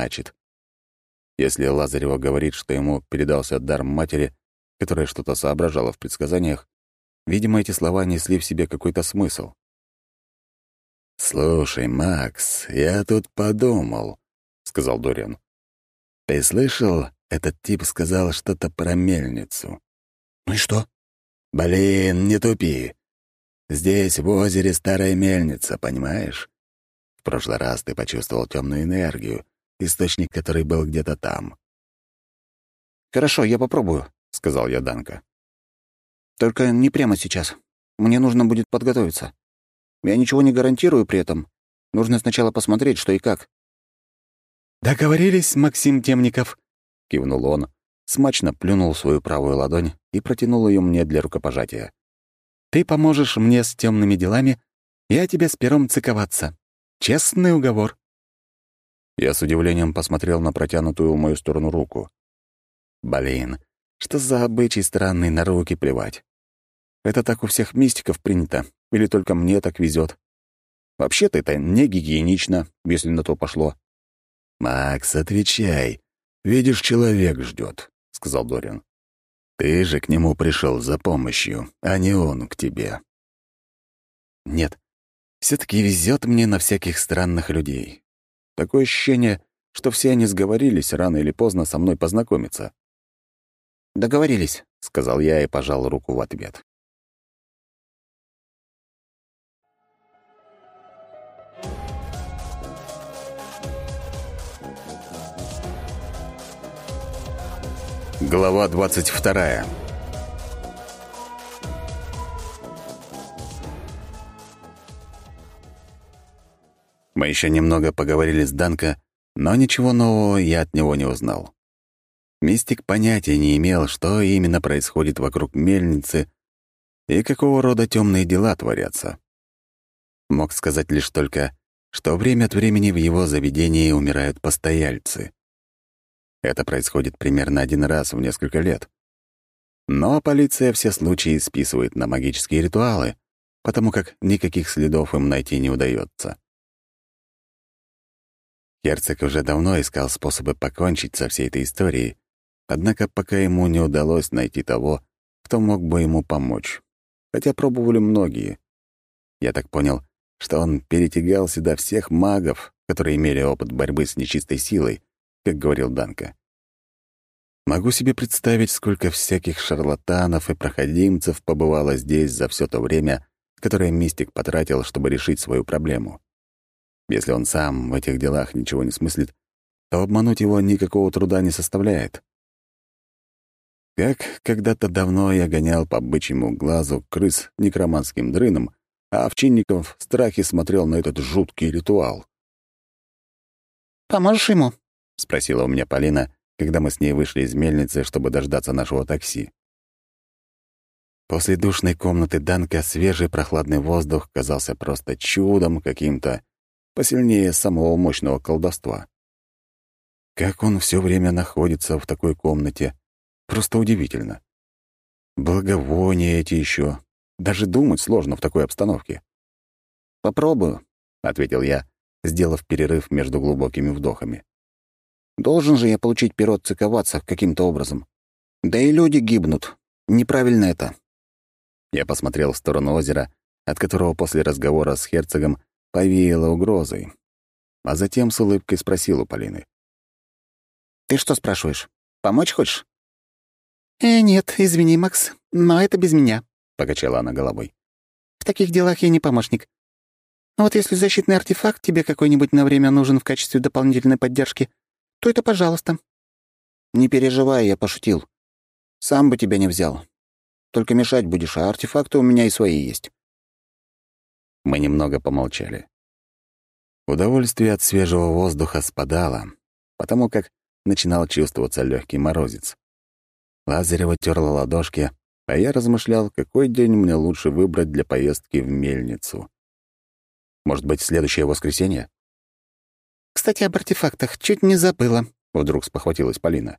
значит. Если Лазарева говорит, что ему передался дар матери, которая что-то соображала в предсказаниях, видимо, эти слова несли в себе какой-то смысл. «Слушай, Макс, я тут подумал», — сказал Дориан. «Ты слышал, этот тип сказал что-то про мельницу?» «Ну и что?» «Блин, не тупи. Здесь, в озере, старая мельница, понимаешь? В прошлый раз ты почувствовал темную энергию, источник которой был где-то там». «Хорошо, я попробую», — сказал я Данка. «Только не прямо сейчас. Мне нужно будет подготовиться. Я ничего не гарантирую при этом. Нужно сначала посмотреть, что и как». «Договорились, Максим Темников», — кивнул он, смачно плюнул свою правую ладонь и протянул ее мне для рукопожатия. «Ты поможешь мне с темными делами, я тебе с пером циковаться. Честный уговор». Я с удивлением посмотрел на протянутую в мою сторону руку. Блин, что за обычай странный на руки плевать? Это так у всех мистиков принято, или только мне так везет? Вообще-то это не гигиенично, если на то пошло. «Макс, отвечай. Видишь, человек ждет, сказал Дорин. «Ты же к нему пришел за помощью, а не он к тебе». «Нет, все таки везет мне на всяких странных людей. Такое ощущение, что все они сговорились рано или поздно со мной познакомиться». «Договорились», — сказал я и пожал руку в ответ. Глава 22 Мы еще немного поговорили с Данко, но ничего нового я от него не узнал. Мистик понятия не имел, что именно происходит вокруг мельницы и какого рода темные дела творятся. Мог сказать лишь только, что время от времени в его заведении умирают постояльцы. Это происходит примерно один раз в несколько лет. Но полиция все случаи списывает на магические ритуалы, потому как никаких следов им найти не удается. Герцог уже давно искал способы покончить со всей этой историей, однако пока ему не удалось найти того, кто мог бы ему помочь. Хотя пробовали многие. Я так понял, что он перетягал сюда всех магов, которые имели опыт борьбы с нечистой силой, как говорил Данка. Могу себе представить, сколько всяких шарлатанов и проходимцев побывало здесь за все то время, которое мистик потратил, чтобы решить свою проблему. Если он сам в этих делах ничего не смыслит, то обмануть его никакого труда не составляет. Как когда-то давно я гонял по бычьему глазу крыс некроманским дрыном, а Овчинников в страхе смотрел на этот жуткий ритуал. «Поможешь ему?» — спросила у меня Полина, когда мы с ней вышли из мельницы, чтобы дождаться нашего такси. После душной комнаты Данка свежий прохладный воздух казался просто чудом каким-то, посильнее самого мощного колдовства. Как он все время находится в такой комнате, просто удивительно. Благовония эти еще. Даже думать сложно в такой обстановке. «Попробую», — ответил я, сделав перерыв между глубокими вдохами. «Должен же я получить перо циковаться каким-то образом. Да и люди гибнут. Неправильно это». Я посмотрел в сторону озера, от которого после разговора с герцогом повеяло угрозой, а затем с улыбкой спросил у Полины. «Ты что спрашиваешь? Помочь хочешь?» «Э, нет, извини, Макс, но это без меня», — покачала она головой. «В таких делах я не помощник. Вот если защитный артефакт тебе какой-нибудь на время нужен в качестве дополнительной поддержки, то это пожалуйста». «Не переживай, я пошутил. Сам бы тебя не взял. Только мешать будешь, а артефакты у меня и свои есть». Мы немного помолчали. Удовольствие от свежего воздуха спадало, потому как начинал чувствоваться легкий морозец. Лазарева терла ладошки, а я размышлял, какой день мне лучше выбрать для поездки в мельницу. Может быть, следующее воскресенье? «Кстати, об артефактах чуть не забыла», — вдруг спохватилась Полина.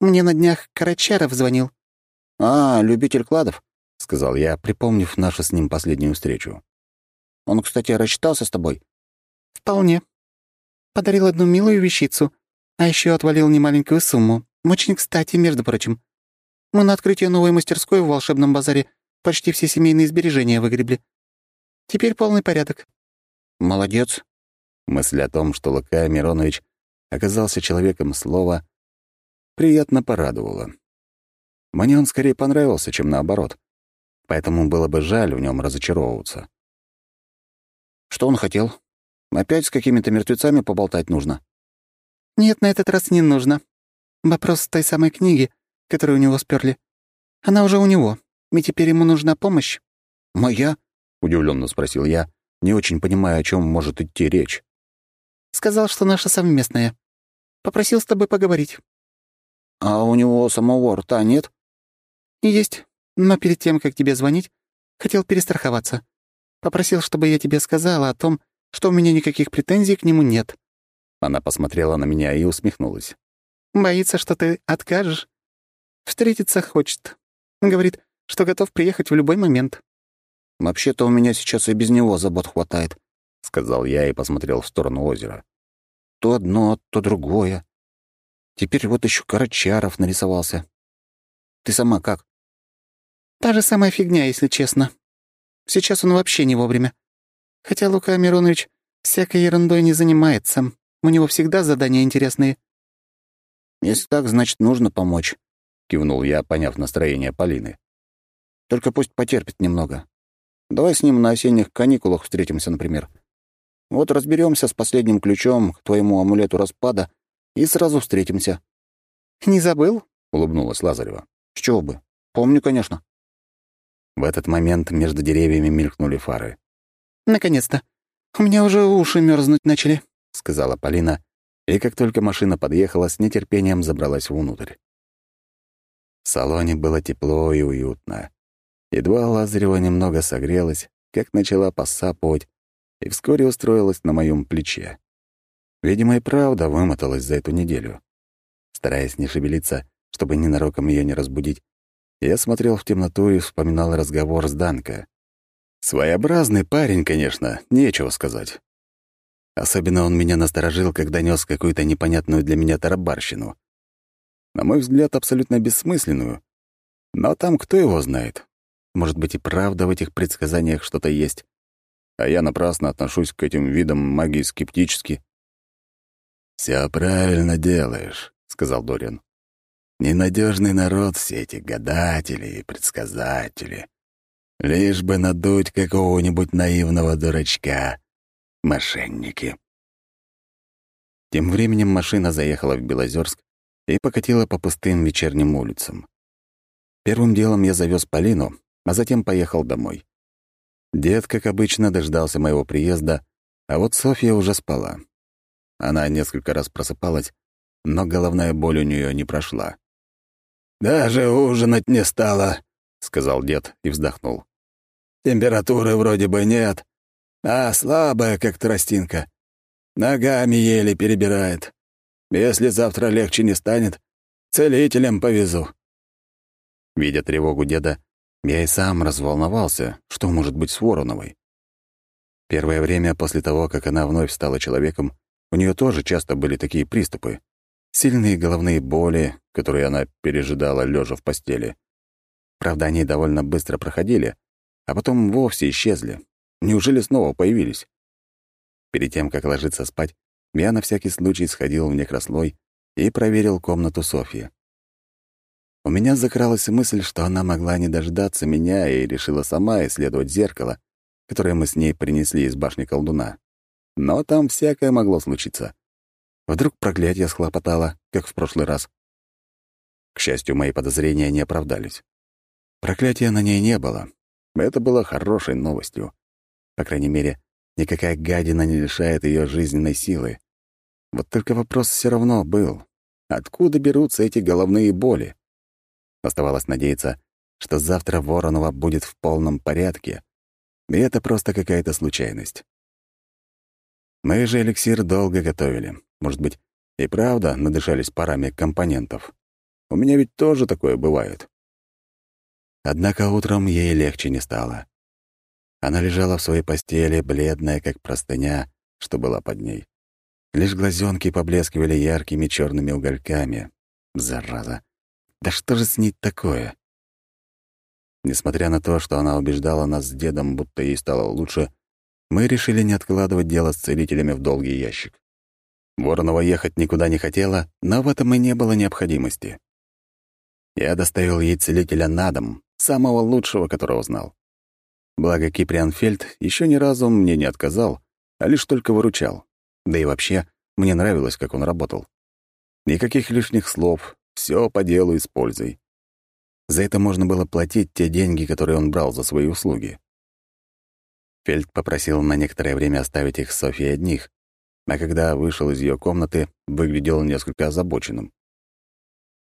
«Мне на днях Карачаров звонил». «А, любитель кладов», — сказал я, припомнив нашу с ним последнюю встречу. «Он, кстати, рассчитался с тобой?» «Вполне. Подарил одну милую вещицу А еще отвалил немаленькую сумму. Очень кстати, между прочим. Мы на открытие новой мастерской в волшебном базаре почти все семейные сбережения выгребли. Теперь полный порядок». «Молодец». Мысль о том, что Лука Миронович оказался человеком слова, приятно порадовала. Мне он скорее понравился, чем наоборот, поэтому было бы жаль в нем разочаровываться. «Что он хотел? Опять с какими-то мертвецами поболтать нужно?» «Нет, на этот раз не нужно. Вопрос той самой книги, которую у него сперли. Она уже у него, и теперь ему нужна помощь». «Моя?» — удивленно спросил я, не очень понимая, о чем может идти речь. «Сказал, что наша совместная. Попросил с тобой поговорить». «А у него самого рта нет?» «Есть, но перед тем, как тебе звонить, хотел перестраховаться. Попросил, чтобы я тебе сказала о том, что у меня никаких претензий к нему нет». Она посмотрела на меня и усмехнулась. «Боится, что ты откажешь. Встретиться хочет. Говорит, что готов приехать в любой момент». «Вообще-то у меня сейчас и без него забот хватает», — сказал я и посмотрел в сторону озера. «То одно, то другое. Теперь вот еще Карачаров нарисовался. Ты сама как?» «Та же самая фигня, если честно. Сейчас он вообще не вовремя. Хотя Лука Миронович всякой ерундой не занимается. У него всегда задания интересные». «Если так, значит, нужно помочь», — кивнул я, поняв настроение Полины. «Только пусть потерпит немного. Давай с ним на осенних каникулах встретимся, например. Вот разберемся с последним ключом к твоему амулету распада и сразу встретимся». «Не забыл?» — улыбнулась Лазарева. «С чего бы? Помню, конечно». В этот момент между деревьями мелькнули фары. «Наконец-то. У меня уже уши мерзнуть начали», — сказала Полина, и как только машина подъехала, с нетерпением забралась внутрь. В салоне было тепло и уютно. Едва Лазарева немного согрелась, как начала посапывать, и вскоре устроилась на моем плече. Видимо, и правда вымоталась за эту неделю. Стараясь не шевелиться, чтобы ненароком ее не разбудить, я смотрел в темноту и вспоминал разговор с Данко. Своеобразный парень, конечно, нечего сказать. Особенно он меня насторожил, когда нес какую-то непонятную для меня тарабарщину. На мой взгляд, абсолютно бессмысленную. Но там кто его знает? Может быть, и правда в этих предсказаниях что-то есть. А я напрасно отношусь к этим видам магии скептически. «Все правильно делаешь», — сказал Дориан. «Ненадежный народ все эти гадатели и предсказатели. Лишь бы надуть какого-нибудь наивного дурачка. Мошенники». Тем временем машина заехала в Белозерск и покатила по пустым вечерним улицам. Первым делом я завез Полину, а затем поехал домой. Дед, как обычно, дождался моего приезда, а вот Софья уже спала. Она несколько раз просыпалась, но головная боль у нее не прошла. «Даже ужинать не стала», — сказал дед и вздохнул. «Температуры вроде бы нет, а слабая, как тростинка. Ногами еле перебирает. Если завтра легче не станет, целителям повезу». Видя тревогу деда, я и сам разволновался, что может быть с Вороновой. Первое время после того, как она вновь стала человеком, у нее тоже часто были такие приступы. Сильные головные боли, которые она пережидала, лежа в постели. Правда, они довольно быстро проходили, а потом вовсе исчезли. Неужели снова появились? Перед тем, как ложиться спать, я на всякий случай сходил в некрослой и проверил комнату Софьи. У меня закралась мысль, что она могла не дождаться меня и решила сама исследовать зеркало, которое мы с ней принесли из башни колдуна. Но там всякое могло случиться. Вдруг проклятие схлопотало, как в прошлый раз. К счастью, мои подозрения не оправдались. Проклятия на ней не было. Это было хорошей новостью. По крайней мере, никакая гадина не лишает ее жизненной силы. Вот только вопрос все равно был. Откуда берутся эти головные боли? Оставалось надеяться, что завтра Воронова будет в полном порядке, и это просто какая-то случайность. Мы же эликсир долго готовили. Может быть, и правда надышались парами компонентов. У меня ведь тоже такое бывает. Однако утром ей легче не стало. Она лежала в своей постели, бледная, как простыня, что была под ней. Лишь глазенки поблескивали яркими черными угольками. Зараза! Да что же с ней такое? Несмотря на то, что она убеждала нас с дедом, будто ей стало лучше, мы решили не откладывать дело с целителями в долгий ящик. Воронова ехать никуда не хотела, но в этом и не было необходимости. Я доставил ей целителя на дом, самого лучшего, которого знал. Благо Киприан Фельд еще ни разу мне не отказал, а лишь только выручал. Да и вообще, мне нравилось, как он работал. Никаких лишних слов, все по делу и с пользой. За это можно было платить те деньги, которые он брал за свои услуги. Фельд попросил на некоторое время оставить их с Софией одних, а когда вышел из ее комнаты, выглядел несколько озабоченным.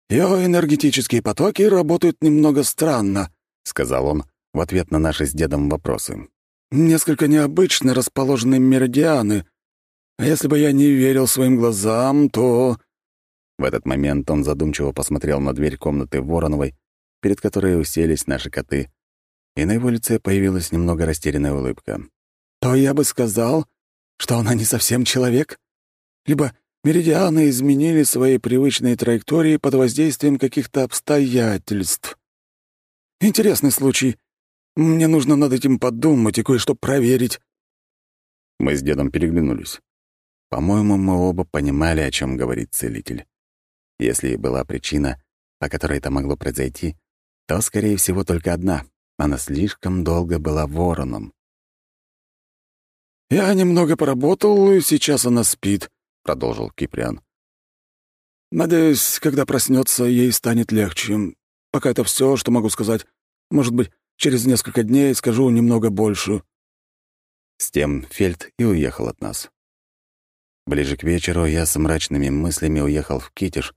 «Ее энергетические потоки работают немного странно», — сказал он в ответ на наши с дедом вопросы. «Несколько необычно расположены меридианы. А если бы я не верил своим глазам, то...» В этот момент он задумчиво посмотрел на дверь комнаты Вороновой, перед которой уселись наши коты, и на его лице появилась немного растерянная улыбка. «То я бы сказал, что она не совсем человек. Либо меридианы изменили свои привычные траектории под воздействием каких-то обстоятельств. Интересный случай. Мне нужно над этим подумать и кое-что проверить». Мы с дедом переглянулись. По-моему, мы оба понимали, о чем говорит целитель. Если была причина, по которой это могло произойти, то, скорее всего, только одна. Она слишком долго была вороном. «Я немного поработал, и сейчас она спит», — продолжил Киприан. «Надеюсь, когда проснется, ей станет легче. Пока это все, что могу сказать. Может быть, через несколько дней скажу немного больше». С тем Фельд и уехал от нас. Ближе к вечеру я с мрачными мыслями уехал в Китиш,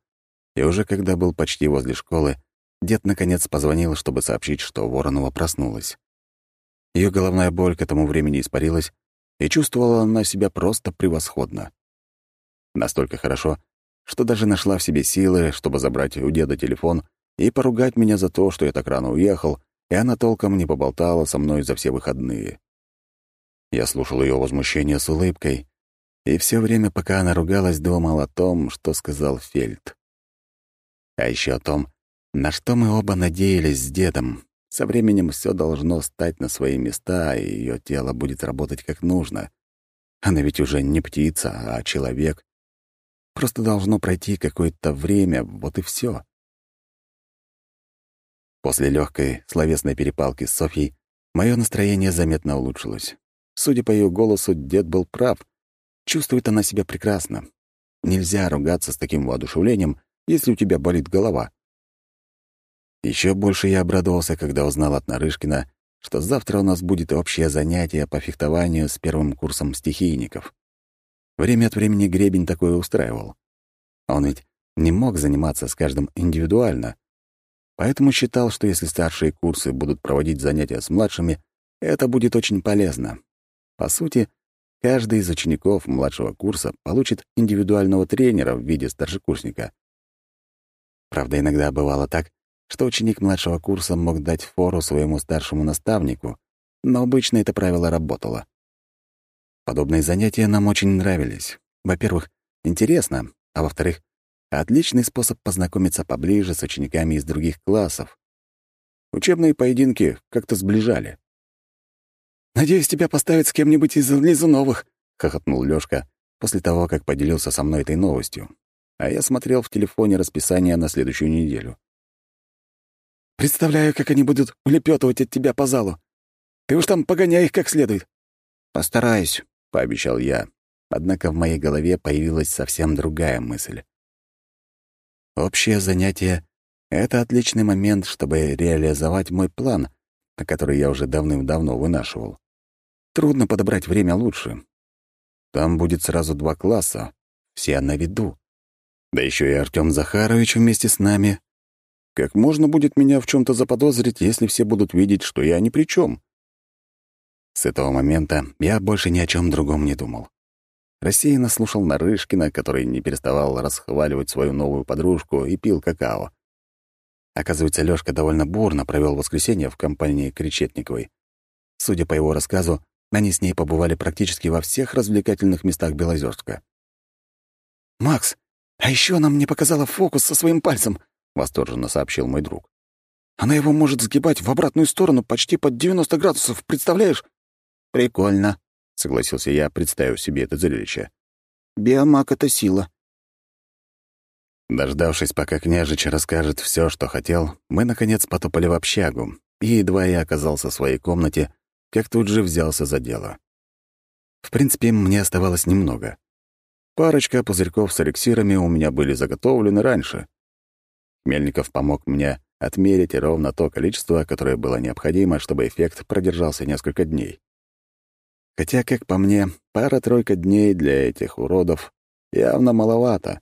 и уже когда был почти возле школы, дед наконец позвонил, чтобы сообщить, что Воронова проснулась. Ее головная боль к этому времени испарилась, и чувствовала она себя просто превосходно. Настолько хорошо, что даже нашла в себе силы, чтобы забрать у деда телефон и поругать меня за то, что я так рано уехал, и она толком не поболтала со мной за все выходные. Я слушал ее возмущение с улыбкой, и все время, пока она ругалась, думал о том, что сказал Фельд. А еще о том, на что мы оба надеялись с дедом, со временем все должно стать на свои места, и ее тело будет работать как нужно. Она ведь уже не птица, а человек. Просто должно пройти какое-то время, вот и все. После легкой словесной перепалки с Софьей мое настроение заметно улучшилось. Судя по ее голосу, дед был прав. Чувствует она себя прекрасно. Нельзя ругаться с таким воодушевлением, если у тебя болит голова. Еще больше я обрадовался, когда узнал от Нарышкина, что завтра у нас будет общее занятие по фехтованию с первым курсом стихийников. Время от времени Гребень такое устраивал. Он ведь не мог заниматься с каждым индивидуально, поэтому считал, что если старшие курсы будут проводить занятия с младшими, это будет очень полезно. По сути, каждый из учеников младшего курса получит индивидуального тренера в виде старшекурсника. Правда, иногда бывало так, что ученик младшего курса мог дать фору своему старшему наставнику, но обычно это правило работало. Подобные занятия нам очень нравились. Во-первых, интересно, а во-вторых, отличный способ познакомиться поближе с учениками из других классов. Учебные поединки как-то сближали. «Надеюсь, тебя поставят с кем-нибудь из Лизуновых», — хохотнул Лёшка после того, как поделился со мной этой новостью. А я смотрел в телефоне расписание на следующую неделю. Представляю, как они будут улепетывать от тебя по залу. Ты уж там погоняй их как следует». «Постараюсь», — пообещал я. Однако в моей голове появилась совсем другая мысль. Общее занятие — это отличный момент, чтобы реализовать мой план, который я уже давным-давно вынашивал. Трудно подобрать время лучше. Там будет сразу два класса, все на виду. Да еще и Артём Захарович вместе с нами, как можно будет меня в чем то заподозрить, если все будут видеть, что я ни при чем? С этого момента я больше ни о чем другом не думал. Рассеянно слушал Нарышкина, который не переставал расхваливать свою новую подружку и пил какао. Оказывается, Лёшка довольно бурно провел воскресенье в компании Кречетниковой. Судя по его рассказу, они с ней побывали практически во всех развлекательных местах Белозерска. «Макс, а еще она мне показала фокус со своим пальцем», — восторженно сообщил мой друг. «Она его может сгибать в обратную сторону почти под 90 градусов, представляешь?» «Прикольно», — согласился я, представив себе это зрелище. «Биомаг — это сила». Дождавшись, пока княжич расскажет все, что хотел, мы, наконец, потопали в общагу, и едва я оказался в своей комнате, как тут же взялся за дело. В принципе, мне оставалось немного. Парочка пузырьков с эликсирами у меня были заготовлены раньше. Мельников помог мне отмерить ровно то количество, которое было необходимо, чтобы эффект продержался несколько дней. Хотя, как по мне, пара-тройка дней для этих уродов явно маловато.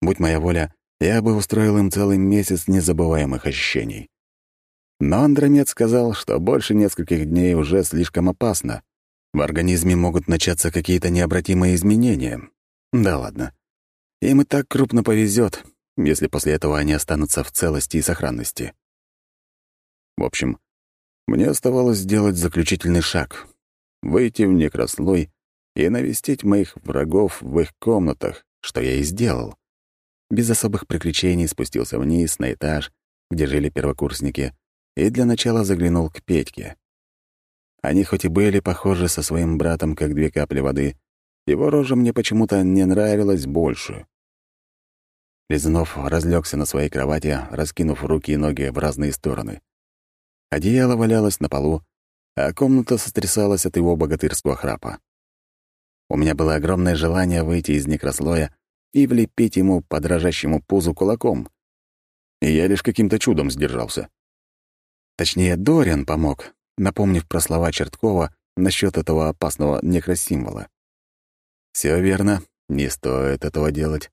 Будь моя воля, я бы устроил им целый месяц незабываемых ощущений. Но Андромед сказал, что больше нескольких дней уже слишком опасно. В организме могут начаться какие-то необратимые изменения. Да ладно. Им и так крупно повезет, если после этого они останутся в целости и сохранности. В общем, мне оставалось сделать заключительный шаг — выйти в некрослой и навестить моих врагов в их комнатах, что я и сделал. Без особых приключений спустился вниз на этаж, где жили первокурсники, и для начала заглянул к Петьке. Они хоть и были похожи со своим братом, как две капли воды, его рожа мне почему-то не нравилась больше. Лизунов разлегся на своей кровати, раскинув руки и ноги в разные стороны. Одеяло валялось на полу, а комната сотрясалась от его богатырского храпа. У меня было огромное желание выйти из некрослоя и влепить ему по дрожащему пузу кулаком. И я лишь каким-то чудом сдержался. Точнее, Дориан помог, напомнив про слова Черткова насчет этого опасного некросимвола. Все верно, не стоит этого делать.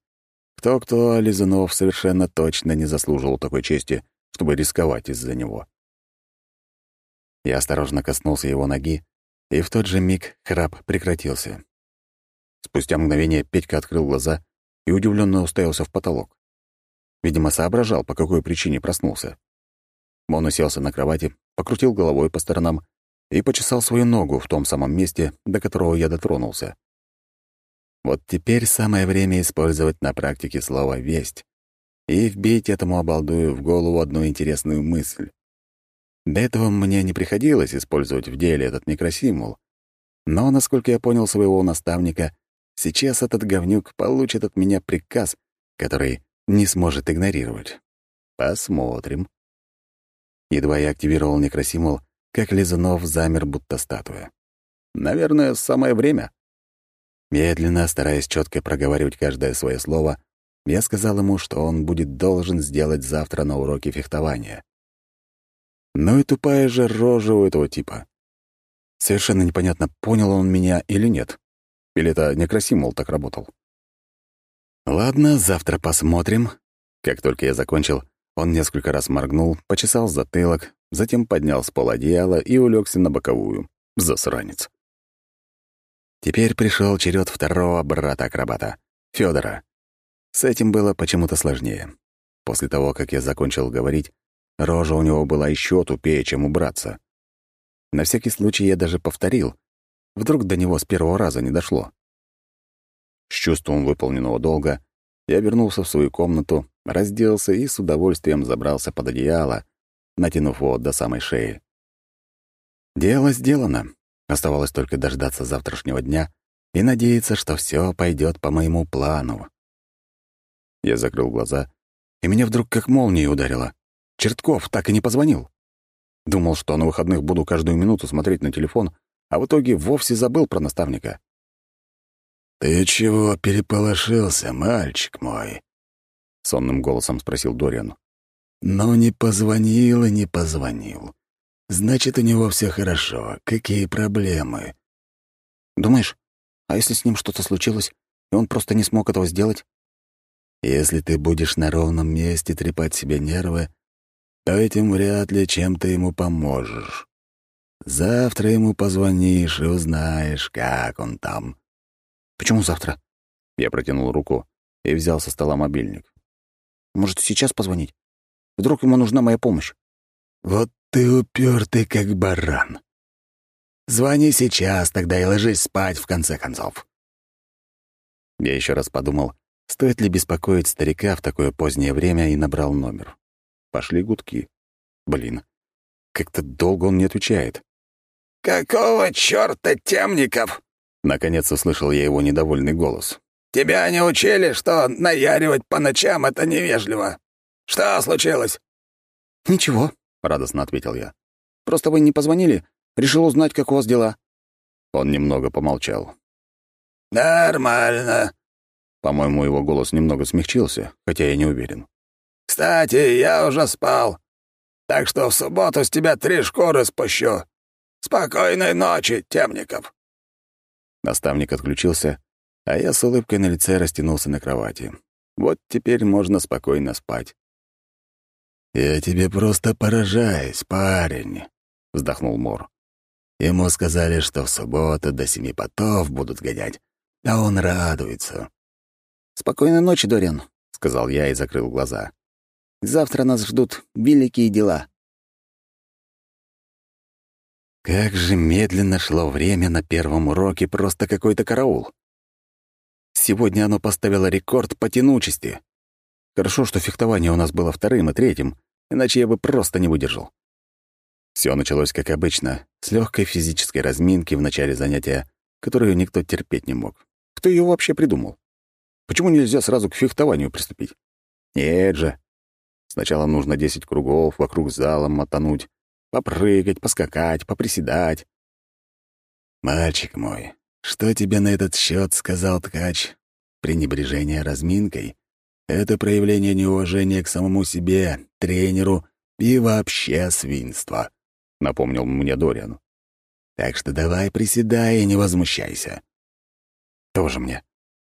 Кто-кто, а Лизунов совершенно точно не заслуживал такой чести, чтобы рисковать из-за него. Я осторожно коснулся его ноги, и в тот же миг храп прекратился. Спустя мгновение Петька открыл глаза и удивленно уставился в потолок. Видимо, соображал, по какой причине проснулся. Он уселся на кровати, покрутил головой по сторонам и почесал свою ногу в том самом месте, до которого я дотронулся. Вот теперь самое время использовать на практике слово «весть» и вбить этому обалдую в голову одну интересную мысль. До этого мне не приходилось использовать в деле этот микросимвол, но, насколько я понял своего наставника, сейчас этот говнюк получит от меня приказ, который не сможет игнорировать. Посмотрим. Едва я активировал микросимвол, как Лизунов замер, будто статуя. Наверное, самое время. Медленно, стараясь четко проговаривать каждое свое слово, я сказал ему, что он будет должен сделать завтра на уроке фехтования. Ну и тупая же рожа у этого типа. Совершенно непонятно, понял он меня или нет. Или это некрасимол так работал. Ладно, завтра посмотрим. Как только я закончил, он несколько раз моргнул, почесал затылок, затем поднял с пола одеяло и улегся на боковую. Засранец. Теперь пришел черед второго брата-акробата, Федора. С этим было почему-то сложнее. После того, как я закончил говорить, рожа у него была еще тупее, чем у братца. На всякий случай я даже повторил. Вдруг до него с первого раза не дошло. С чувством выполненного долга я вернулся в свою комнату, разделся и с удовольствием забрался под одеяло, натянув его до самой шеи. Дело сделано. Оставалось только дождаться завтрашнего дня и надеяться, что все пойдет по моему плану. Я закрыл глаза, и меня вдруг как молнией ударило. Чертков так и не позвонил. Думал, что на выходных буду каждую минуту смотреть на телефон, а в итоге вовсе забыл про наставника. «Ты чего переполошился, мальчик мой?» — сонным голосом спросил Дориан. «Ну, не позвонил и не позвонил. Значит, у него все хорошо. Какие проблемы? Думаешь, а если с ним что-то случилось, и он просто не смог этого сделать? Если ты будешь на ровном месте трепать себе нервы, то этим вряд ли чем-то ему поможешь. Завтра ему позвонишь и узнаешь, как он там. Почему завтра? Я протянул руку и взял со стола мобильник. Может, сейчас позвонить? Вдруг ему нужна моя помощь? Вот ты упертый, как баран. Звони сейчас, тогда и ложись спать, в конце концов. Я еще раз подумал, стоит ли беспокоить старика в такое позднее время, и набрал номер. Пошли гудки. Блин, как-то долго он не отвечает. «Какого чёрта, Темников?» Наконец услышал я его недовольный голос. «Тебя не учили, что наяривать по ночам — это невежливо. Что случилось?» «Ничего», — радостно ответил я. «Просто вы не позвонили. Решил узнать, как у вас дела». Он немного помолчал. «Нормально». По-моему, его голос немного смягчился, хотя я не уверен. «Кстати, я уже спал. Так что в субботу с тебя три шкуры спущу. Спокойной ночи, Темников». Наставник отключился, а я с улыбкой на лице растянулся на кровати. Вот теперь можно спокойно спать. «Я тебе просто поражаюсь, парень», — вздохнул Мор. Ему сказали, что в субботу до семи потов будут гонять, а он радуется. «Спокойной ночи, Дориан», — сказал я и закрыл глаза. «Завтра нас ждут великие дела». Как же медленно шло время на первом уроке, просто какой-то караул. Сегодня оно поставило рекорд по тянучести. Хорошо, что фехтование у нас было вторым и третьим, иначе я бы просто не выдержал. Все началось как обычно, с легкой физической разминки в начале занятия, которую никто терпеть не мог. Кто ее вообще придумал? Почему нельзя сразу к фехтованию приступить? Нет же. Сначала нужно 10 кругов вокруг зала мотануть, попрыгать, поскакать, поприседать. «Мальчик мой, что тебе на этот счет сказал ткач? Пренебрежение разминкой — это проявление неуважения к самому себе, тренеру и вообще свинства», — напомнил мне Дориан. «Так что давай приседай и не возмущайся». «Тоже мне.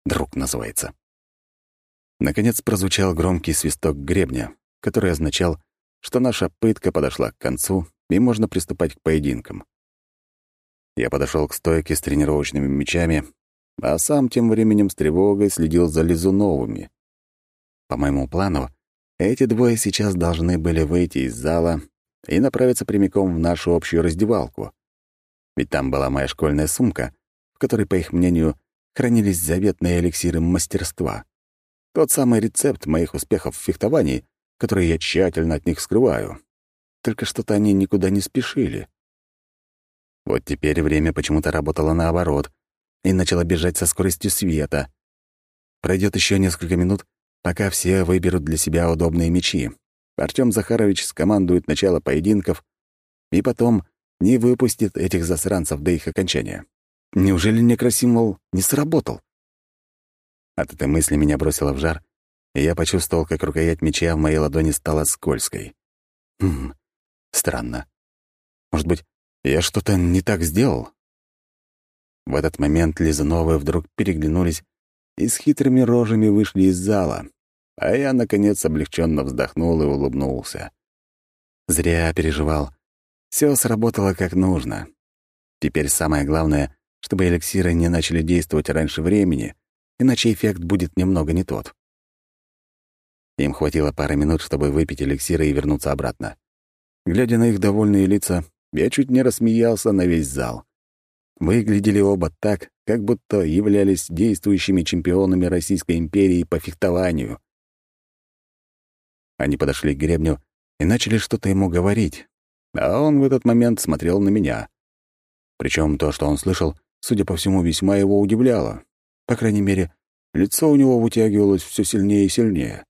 Друг называется». Наконец прозвучал громкий свисток гребня, который означал, что наша пытка подошла к концу, и можно приступать к поединкам. Я подошел к стойке с тренировочными мечами, а сам тем временем с тревогой следил за Лизуновыми. По моему плану, эти двое сейчас должны были выйти из зала и направиться прямиком в нашу общую раздевалку. Ведь там была моя школьная сумка, в которой, по их мнению, хранились заветные эликсиры мастерства. Тот самый рецепт моих успехов в фехтовании, который я тщательно от них скрываю. Только что-то они никуда не спешили. Вот теперь время почему-то работало наоборот и начало бежать со скоростью света. Пройдет еще несколько минут, пока все выберут для себя удобные мечи. Артём Захарович скомандует начало поединков и потом не выпустит этих засранцев до их окончания. Неужели некросимвол не сработал? От этой мысли меня бросило в жар, и я почувствовал, как рукоять меча в моей ладони стала скользкой. Хм, странно. Может быть, я что-то не так сделал? В этот момент Лизановы вдруг переглянулись и с хитрыми рожами вышли из зала, а я, наконец, облегченно вздохнул и улыбнулся. Зря переживал. Все сработало как нужно. Теперь самое главное, чтобы эликсиры не начали действовать раньше времени, иначе эффект будет немного не тот. Им хватило пары минут, чтобы выпить эликсиры и вернуться обратно. Глядя на их довольные лица, я чуть не рассмеялся на весь зал. Выглядели оба так, как будто являлись действующими чемпионами Российской империи по фехтованию. Они подошли к гребню и начали что-то ему говорить, а он в этот момент смотрел на меня. Причем то, что он слышал, судя по всему, весьма его удивляло. По крайней мере, лицо у него вытягивалось все сильнее и сильнее.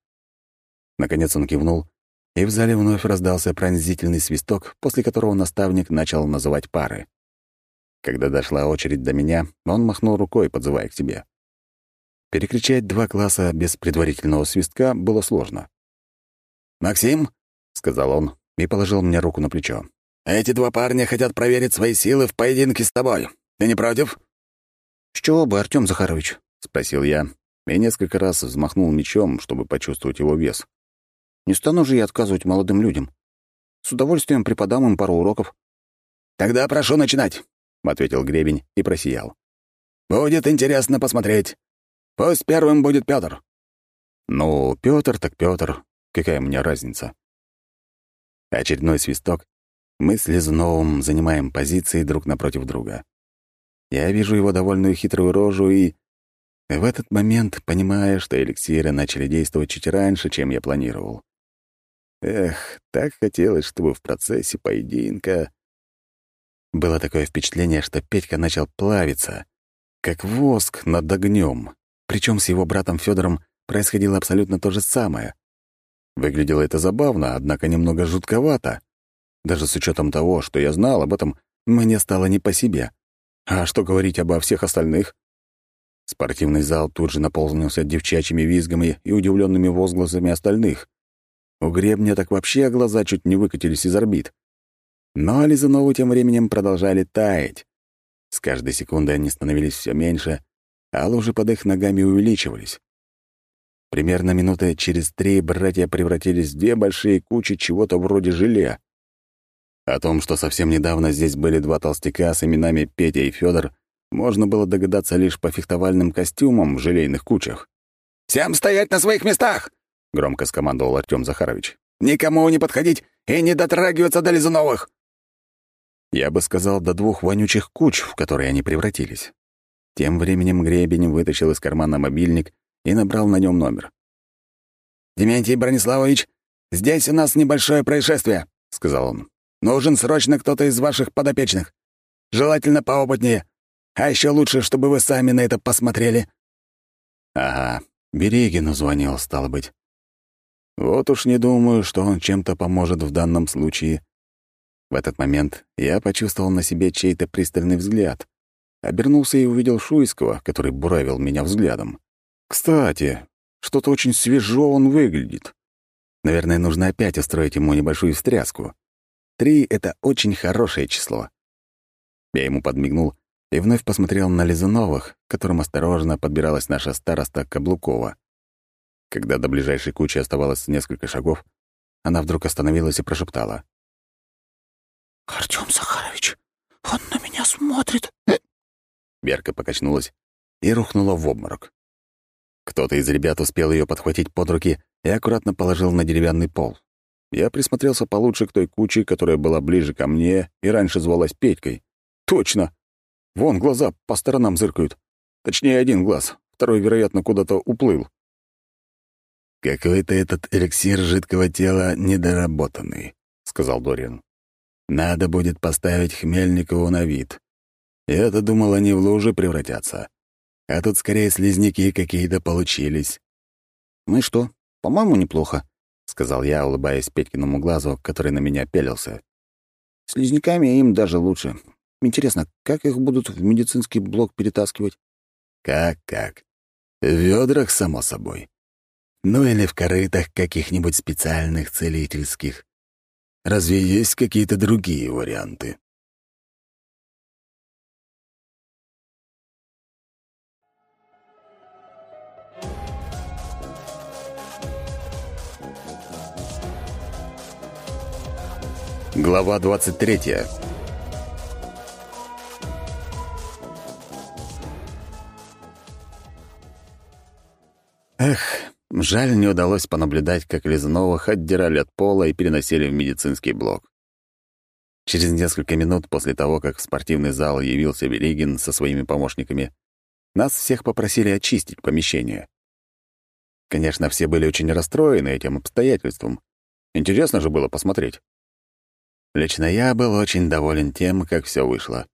Наконец он кивнул и в зале вновь раздался пронзительный свисток, после которого наставник начал называть пары. Когда дошла очередь до меня, он махнул рукой, подзывая к себе. Перекричать два класса без предварительного свистка было сложно. «Максим», — сказал он и положил мне руку на плечо, «эти два парня хотят проверить свои силы в поединке с тобой. Ты не против?» «С чего бы, Артём Захарович?» — спросил я и несколько раз взмахнул мечом, чтобы почувствовать его вес. Не стану же я отказывать молодым людям. С удовольствием преподам им пару уроков. «Тогда прошу начинать», — ответил Гребень и просиял. «Будет интересно посмотреть. Пусть первым будет Пётр». «Ну, Пётр так Пётр. Какая мне разница?» Очередной свисток. Мы с Лизуновым занимаем позиции друг напротив друга. Я вижу его довольную хитрую рожу и... В этот момент, понимая, что эликсиры начали действовать чуть раньше, чем я планировал. Эх, так хотелось, чтобы в процессе поединка... Было такое впечатление, что Петька начал плавиться, как воск над огнем. Причем с его братом Федором происходило абсолютно то же самое. Выглядело это забавно, однако немного жутковато. Даже с учетом того, что я знал об этом, мне стало не по себе. А что говорить обо всех остальных? Спортивный зал тут же наполнился девчачьими визгами и удивленными возгласами остальных. У гребня так вообще глаза чуть не выкатились из орбит. Но Лизунову тем временем продолжали таять. С каждой секундой они становились все меньше, а лужи под их ногами увеличивались. Примерно минуты через три братья превратились в две большие кучи чего-то вроде желе. О том, что совсем недавно здесь были два толстяка с именами Петя и Федор, можно было догадаться лишь по фехтовальным костюмам в желейных кучах. «Всем стоять на своих местах!» — громко скомандовал Артём Захарович. «Никому не подходить и не дотрагиваться до лизуновых!» Я бы сказал, до двух вонючих куч, в которые они превратились. Тем временем Гребень вытащил из кармана мобильник и набрал на нем номер. «Дементий Брониславович, здесь у нас небольшое происшествие», — сказал он. «Нужен срочно кто-то из ваших подопечных. Желательно поопытнее. А еще лучше, чтобы вы сами на это посмотрели». «Ага, Берегину звонил, стало быть. Вот уж не думаю, что он чем-то поможет в данном случае». В этот момент я почувствовал на себе чей-то пристальный взгляд. Обернулся и увидел Шуйского, который буравил меня взглядом. Кстати, что-то очень свежо он выглядит. Наверное, нужно опять устроить ему небольшую встряску. Три — это очень хорошее число. Я ему подмигнул и вновь посмотрел на Лизуновых, к которым осторожно подбиралась наша староста Каблукова. Когда до ближайшей кучи оставалось несколько шагов, она вдруг остановилась и прошептала. «Артём Захарович, он на меня смотрит!» Берка покачнулась и рухнула в обморок. Кто-то из ребят успел ее подхватить под руки и аккуратно положил на деревянный пол. Я присмотрелся получше к той куче, которая была ближе ко мне и раньше звалась Петькой. Точно! Вон глаза по сторонам зыркают. Точнее, один глаз, второй, вероятно, куда-то уплыл. «Какой-то этот эликсир жидкого тела недоработанный», — сказал Дориан. «Надо будет поставить Хмельникову на вид. Я-то думал, они в лужи превратятся. А тут скорее слизняки какие-то получились. «Ну и что? По-моему, неплохо», — сказал я, улыбаясь Петькиному глазу, который на меня пялился. «Слизняками им даже лучше. Интересно, как их будут в медицинский блок перетаскивать?» «Как-как? В ведрах, само собой. Ну или в корытах каких-нибудь специальных целительских. Разве есть какие-то другие варианты?» Глава 23 Эх, жаль, не удалось понаблюдать, как Лизуновых отдирали от пола и переносили в медицинский блок. Через несколько минут после того, как в спортивный зал явился Велигин со своими помощниками, нас всех попросили очистить помещение. Конечно, все были очень расстроены этим обстоятельством. Интересно же было посмотреть. Лично я был очень доволен тем, как все вышло.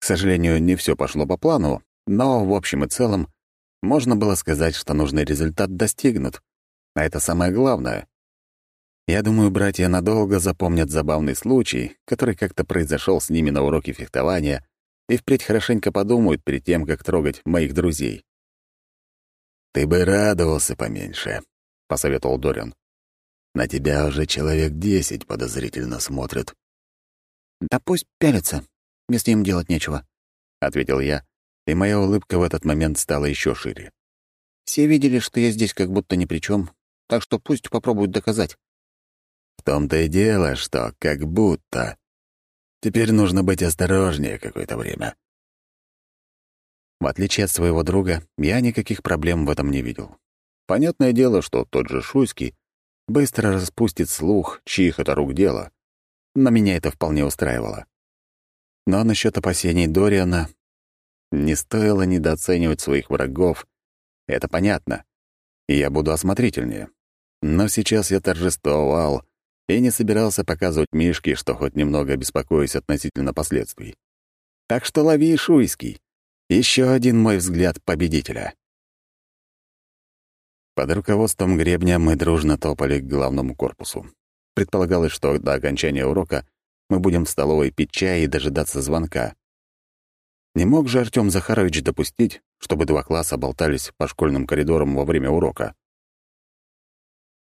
К сожалению, не все пошло по плану, но в общем и целом можно было сказать, что нужный результат достигнут. А это самое главное. Я думаю, братья надолго запомнят забавный случай, который как-то произошел с ними на уроке фехтования, и впредь хорошенько подумают перед тем, как трогать моих друзей. «Ты бы радовался поменьше», — посоветовал Дорин. На тебя уже человек десять подозрительно смотрят». «Да пусть пялятся, если им делать нечего», — ответил я, и моя улыбка в этот момент стала еще шире. «Все видели, что я здесь как будто ни при чем, так что пусть попробуют доказать». «В том-то и дело, что как будто. Теперь нужно быть осторожнее какое-то время». В отличие от своего друга, я никаких проблем в этом не видел. Понятное дело, что тот же Шуйский быстро распустит слух, чьих это рук дело. Но меня это вполне устраивало. Но насчет опасений Дориана... Не стоило недооценивать своих врагов. Это понятно. Я буду осмотрительнее. Но сейчас я торжествовал и не собирался показывать Мишке, что хоть немного беспокоюсь относительно последствий. Так что лови, Шуйский. Еще один мой взгляд победителя. Под руководством гребня мы дружно топали к главному корпусу. Предполагалось, что до окончания урока мы будем в столовой пить чай и дожидаться звонка. Не мог же Артём Захарович допустить, чтобы два класса болтались по школьным коридорам во время урока.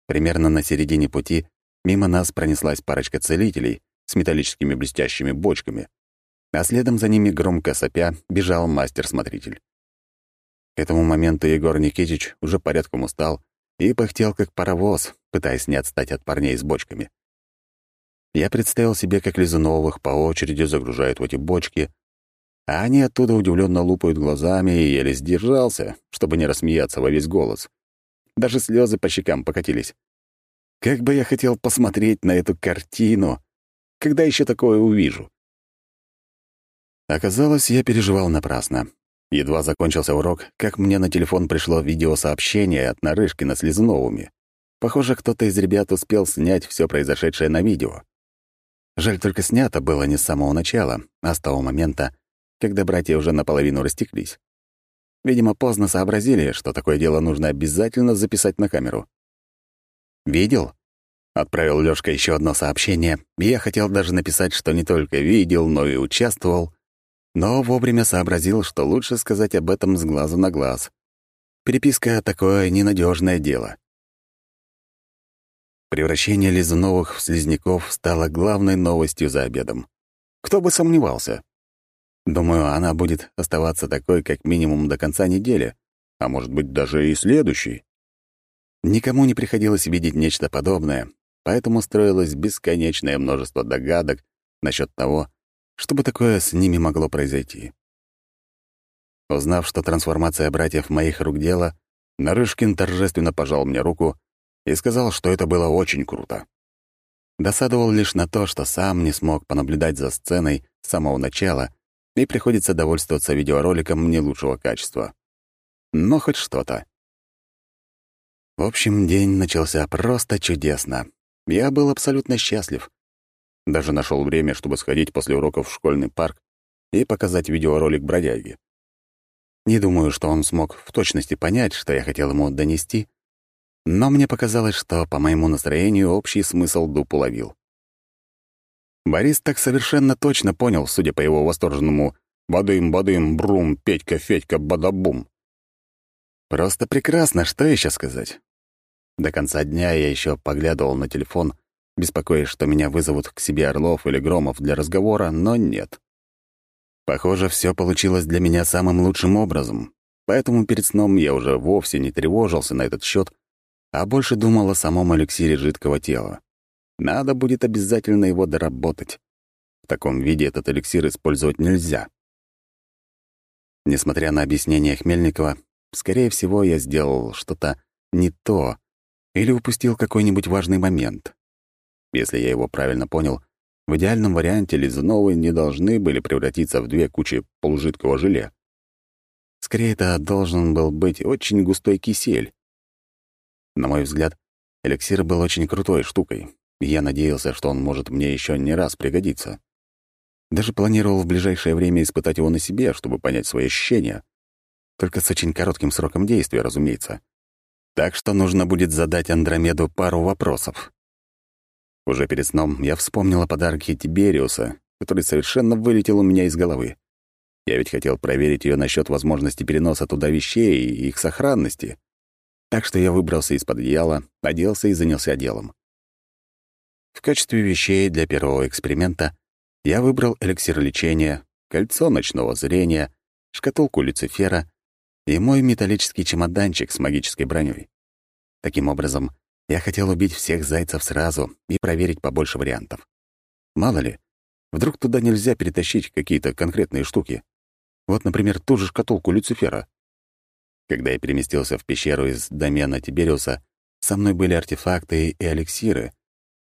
Примерно на середине пути мимо нас пронеслась парочка целителей с металлическими блестящими бочками, а следом за ними, громко сопя, бежал мастер-смотритель. К этому моменту Егор Никитич уже порядком устал и пыхтел как паровоз, пытаясь не отстать от парней с бочками. Я представил себе, как Лизуновых по очереди загружают в эти бочки, а они оттуда удивленно лупают глазами и еле сдержался, чтобы не рассмеяться во весь голос. Даже слезы по щекам покатились. Как бы я хотел посмотреть на эту картину, когда еще такое увижу. Оказалось, я переживал напрасно. Едва закончился урок, как мне на телефон пришло видеосообщение от Нарышкина с Лизуновыми. Похоже, кто-то из ребят успел снять все произошедшее на видео. Жаль, только снято было не с самого начала, а с того момента, когда братья уже наполовину растеклись. Видимо, поздно сообразили, что такое дело нужно обязательно записать на камеру. «Видел?» — отправил Лёшка еще одно сообщение, я хотел даже написать, что не только видел, но и участвовал, но вовремя сообразил, что лучше сказать об этом с глазу на глаз. Переписка — такое ненадежное дело. Превращение Лизуновых в слизняков стало главной новостью за обедом. Кто бы сомневался. Думаю, она будет оставаться такой как минимум до конца недели, а может быть, даже и следующей. Никому не приходилось видеть нечто подобное, поэтому строилось бесконечное множество догадок насчет того, чтобы такое с ними могло произойти. Узнав, что трансформация братьев моих рук дело, Нарышкин торжественно пожал мне руку и сказал, что это было очень круто. Досадовал лишь на то, что сам не смог понаблюдать за сценой с самого начала и приходится довольствоваться видеороликом не лучшего качества. Но хоть что-то. В общем, день начался просто чудесно. Я был абсолютно счастлив. Даже нашел время, чтобы сходить после уроков в школьный парк и показать видеоролик бродяги. Не думаю, что он смог в точности понять, что я хотел ему донести, но мне показалось, что по моему настроению общий смысл дуб уловил. Борис так совершенно точно понял, судя по его восторженному «бадым-бадым, брум, Петька, Федька, бадабум». Просто прекрасно, что еще сказать. До конца дня я еще поглядывал на телефон, беспокоясь, что меня вызовут к себе Орлов или Громов для разговора, но нет. Похоже, все получилось для меня самым лучшим образом, поэтому перед сном я уже вовсе не тревожился на этот счет, а больше думал о самом эликсире жидкого тела. Надо будет обязательно его доработать. В таком виде этот эликсир использовать нельзя. Несмотря на объяснение Хмельникова, скорее всего, я сделал что-то не то или упустил какой-нибудь важный момент. Если я его правильно понял, в идеальном варианте Лизуновы не должны были превратиться в две кучи полужидкого желе. Скорее, это должен был быть очень густой кисель. На мой взгляд, эликсир был очень крутой штукой, и я надеялся, что он может мне еще не раз пригодиться. Даже планировал в ближайшее время испытать его на себе, чтобы понять свои ощущения. Только с очень коротким сроком действия, разумеется. Так что нужно будет задать Андромеду пару вопросов. Уже перед сном я вспомнил о подарке Тибериуса, который совершенно вылетел у меня из головы. Я ведь хотел проверить ее насчет возможности переноса туда вещей и их сохранности. Так что я выбрался из-под одеяла, оделся и занялся делом. В качестве вещей для первого эксперимента я выбрал эликсир лечения, кольцо ночного зрения, шкатулку Люцифера и мой металлический чемоданчик с магической броней. Таким образом, я хотел убить всех зайцев сразу и проверить побольше вариантов. Мало ли, вдруг туда нельзя перетащить какие-то конкретные штуки. Вот, например, ту же шкатулку Люцифера. Когда я переместился в пещеру из домена Тибериуса, со мной были артефакты и эликсиры,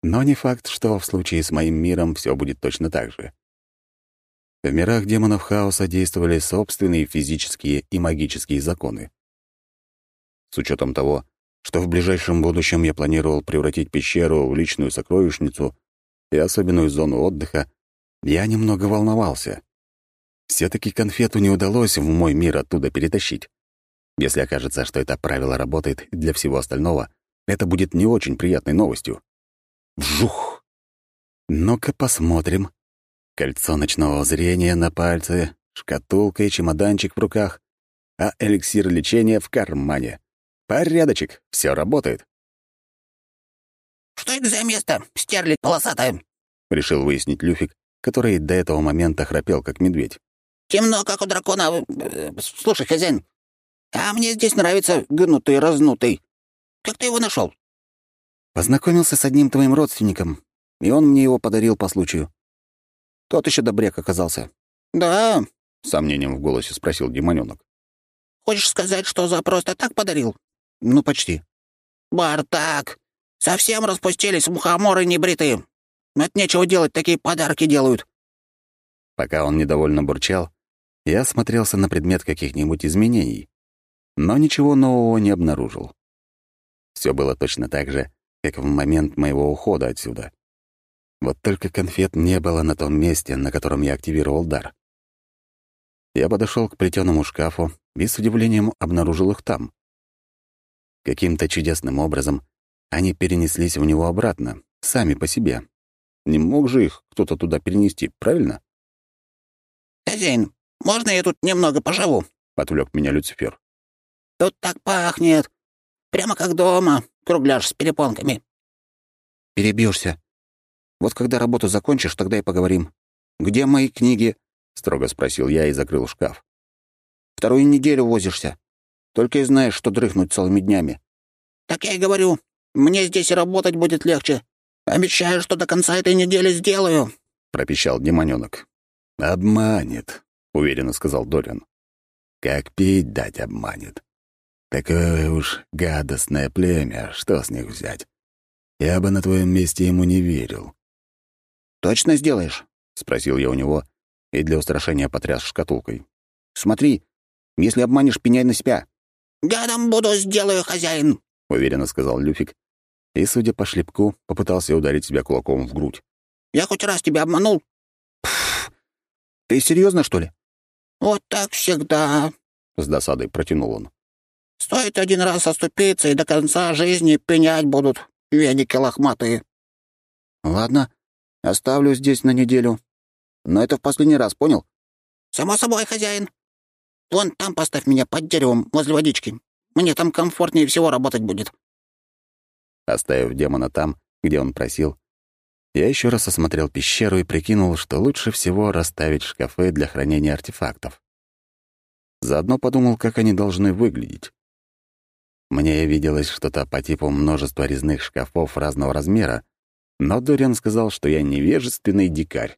но не факт, что в случае с моим миром все будет точно так же. В мирах демонов хаоса действовали собственные физические и магические законы. С учетом того, что в ближайшем будущем я планировал превратить пещеру в личную сокровищницу и особенную зону отдыха, я немного волновался. Все-таки конфету не удалось в мой мир оттуда перетащить. Если окажется, что это правило работает для всего остального, это будет не очень приятной новостью. Вжух! Ну-ка посмотрим. Кольцо ночного зрения на пальце, шкатулка и чемоданчик в руках, а эликсир лечения в кармане. Порядочек, все работает. «Что это за место, стерлядь полосатая?» — решил выяснить Люфик, который до этого момента храпел, как медведь. «Темно, как у дракона. Слушай, хозяин, а мне здесь нравится гнутый, разнутый. Как ты его нашел? Познакомился с одним твоим родственником, и он мне его подарил по случаю. Тот еще добряк оказался. Да, — сомнением в голосе спросил демонёнок. Хочешь сказать, что за просто так подарил? Ну, почти. Бартак! Совсем распустились мухоморы небритые. От нечего делать, такие подарки делают. Пока он недовольно бурчал, я смотрелся на предмет каких-нибудь изменений, но ничего нового не обнаружил. Все было точно так же, как в момент моего ухода отсюда. Вот только конфет не было на том месте, на котором я активировал дар. Я подошел к плетеному шкафу и с удивлением обнаружил их там. Каким-то чудесным образом они перенеслись в него обратно, сами по себе. Не мог же их кто-то туда перенести, правильно? «Хозяин, можно я тут немного поживу?» — отвлек меня Люцифер. «Тут так пахнет. Прямо как дома, кругляш с перепонками». Перебьешься. Вот когда работу закончишь, тогда и поговорим. Где мои книги?» — строго спросил я и закрыл шкаф. «Вторую неделю возишься. Только и знаешь, что дрыхнуть целыми днями». «Так я и говорю. Мне здесь работать будет легче. Обещаю, что до конца этой недели сделаю», — пропищал демонёнок. «Обманет», — уверенно сказал Дориан. «Как пить дать обманет. Такое уж гадостное племя, что с них взять? Я бы на твоем месте ему не верил. «Точно сделаешь?» — спросил я у него и для устрашения потряс шкатулкой. «Смотри, если обманешь, пеняй на себя». «Гадом буду, сделаю, хозяин», — уверенно сказал Люфик, и, судя по шлепку, попытался ударить себя кулаком в грудь. «Я хоть раз тебя обманул?» «Ты серьезно, что ли?» «Вот так всегда», — с досадой протянул он. «Стоит один раз оступиться, и до конца жизни пенять будут веники лохматые». «Ладно, Оставлю здесь на неделю. Но это в последний раз, понял? Само собой, хозяин. Вон там поставь меня под деревом, возле водички. Мне там комфортнее всего работать будет. Оставив демона там, где он просил, я еще раз осмотрел пещеру и прикинул, что лучше всего расставить шкафы для хранения артефактов. Заодно подумал, как они должны выглядеть. Мне виделось что-то по типу множества резных шкафов разного размера, но Дориан сказал, что я невежественный дикарь.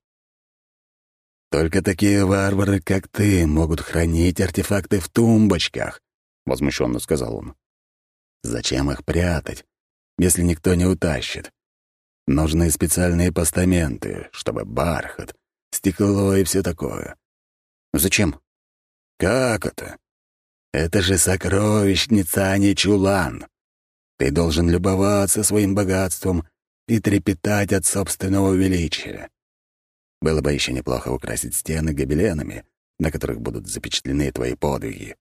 «Только такие варвары, как ты, могут хранить артефакты в тумбочках», — возмущенно сказал он. «Зачем их прятать, если никто не утащит? Нужны специальные постаменты, чтобы бархат, стекло и все такое». «Зачем?» «Как это? Это же сокровищница, а не чулан. Ты должен любоваться своим богатством и трепетать от собственного величия. Было бы еще неплохо украсить стены гобеленами, на которых будут запечатлены твои подвиги.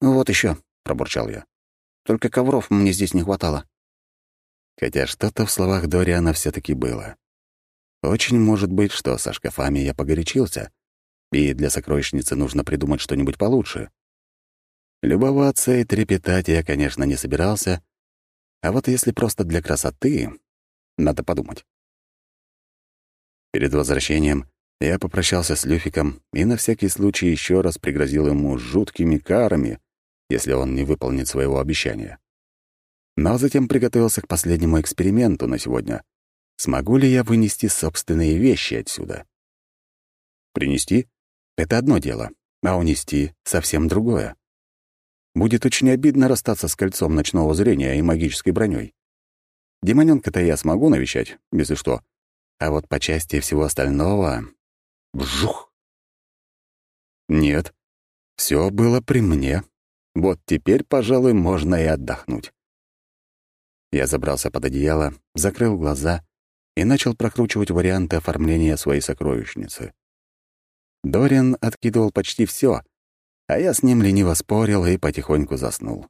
«Вот еще, пробурчал я. «Только ковров мне здесь не хватало». Хотя что-то в словах Дориана все таки было. Очень может быть, что со шкафами я погорячился, и для сокровищницы нужно придумать что-нибудь получше. Любоваться и трепетать я, конечно, не собирался, а вот если просто для красоты, надо подумать. Перед возвращением я попрощался с Люфиком и на всякий случай еще раз пригрозил ему жуткими карами, если он не выполнит своего обещания. Но затем приготовился к последнему эксперименту на сегодня. Смогу ли я вынести собственные вещи отсюда? Принести — это одно дело, а унести — совсем другое. Будет очень обидно расстаться с кольцом ночного зрения и магической броней. Демонёнка-то я смогу навещать, если что. А вот по части всего остального... Вжух! Нет, все было при мне. Вот теперь, пожалуй, можно и отдохнуть. Я забрался под одеяло, закрыл глаза и начал прокручивать варианты оформления своей сокровищницы. Дориан откидывал почти все, а я с ним лениво спорил и потихоньку заснул.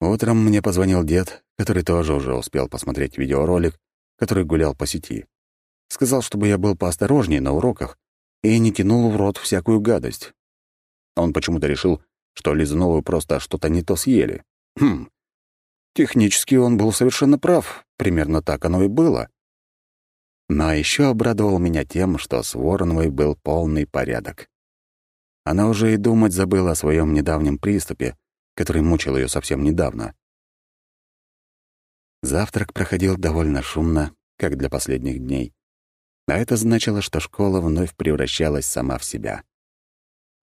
Утром мне позвонил дед, который тоже уже успел посмотреть видеоролик, который гулял по сети. Сказал, чтобы я был поосторожнее на уроках и не тянул в рот всякую гадость. Он почему-то решил, что Лизунову просто что-то не то съели. Хм. Технически он был совершенно прав. Примерно так оно и было. Но еще обрадовал меня тем, что с Вороновой был полный порядок. Она уже и думать забыла о своем недавнем приступе, который мучил ее совсем недавно. Завтрак проходил довольно шумно, как для последних дней. А это значило, что школа вновь превращалась сама в себя.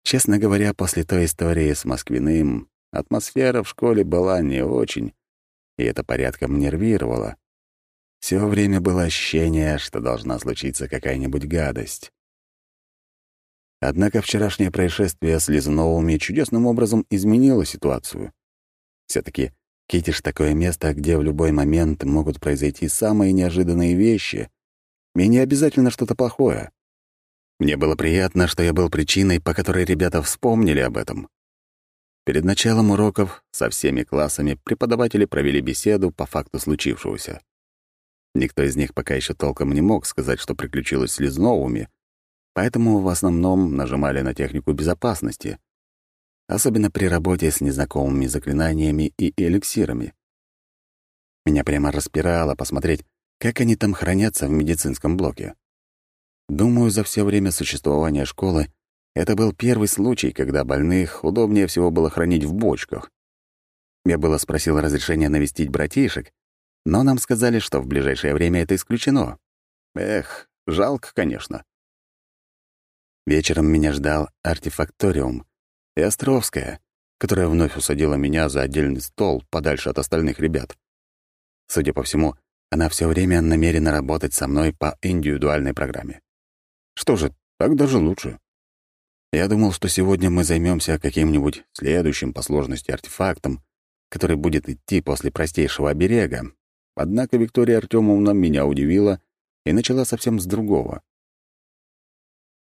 Честно говоря, после той истории с Москвиным атмосфера в школе была не очень, и это порядком нервировало. Все время было ощущение, что должна случиться какая-нибудь гадость. Однако вчерашнее происшествие с Лизуновыми чудесным образом изменило ситуацию. все таки Китиш — такое место, где в любой момент могут произойти самые неожиданные вещи, и не обязательно что-то плохое. Мне было приятно, что я был причиной, по которой ребята вспомнили об этом. Перед началом уроков со всеми классами преподаватели провели беседу по факту случившегося. Никто из них пока еще толком не мог сказать, что приключилось с Лизновыми, поэтому в основном нажимали на технику безопасности, особенно при работе с незнакомыми заклинаниями и эликсирами. Меня прямо распирало посмотреть, как они там хранятся в медицинском блоке. Думаю, за все время существования школы это был первый случай, когда больных удобнее всего было хранить в бочках. Я было спросил разрешения навестить братишек, но нам сказали, что в ближайшее время это исключено. Эх, жалко, конечно. Вечером меня ждал артефакториум и Островская, которая вновь усадила меня за отдельный стол подальше от остальных ребят. Судя по всему, она все время намерена работать со мной по индивидуальной программе. Что же, так даже лучше. Я думал, что сегодня мы займемся каким-нибудь следующим по сложности артефактом, который будет идти после простейшего оберега. Однако Виктория Артемовна меня удивила и начала совсем с другого.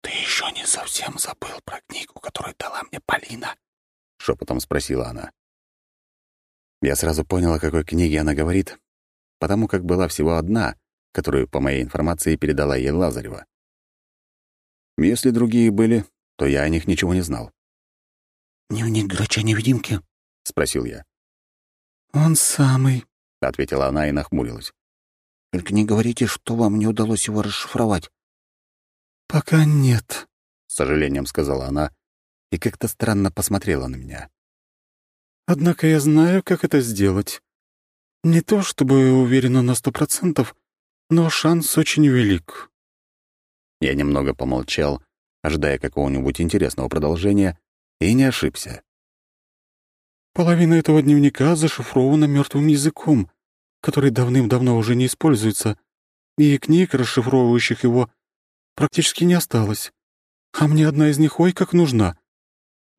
«Ты еще не совсем забыл про книгу, которую дала мне Полина?» — шепотом спросила она. Я сразу понял, о какой книге она говорит, потому как была всего одна, которую, по моей информации, передала ей Лазарева. Если другие были, то я о них ничего не знал. «Дневник грача-невидимки?» — спросил я. «Он самый», — ответила она и нахмурилась. «Только не говорите, что вам не удалось его расшифровать». «Пока нет», — с сожалением сказала она и как-то странно посмотрела на меня. «Однако я знаю, как это сделать. Не то чтобы уверена на сто процентов, но шанс очень велик». Я немного помолчал, ожидая какого-нибудь интересного продолжения, и не ошибся. «Половина этого дневника зашифрована мертвым языком, который давным-давно уже не используется, и книг, расшифровывающих его, практически не осталось. А мне одна из них ой как нужна.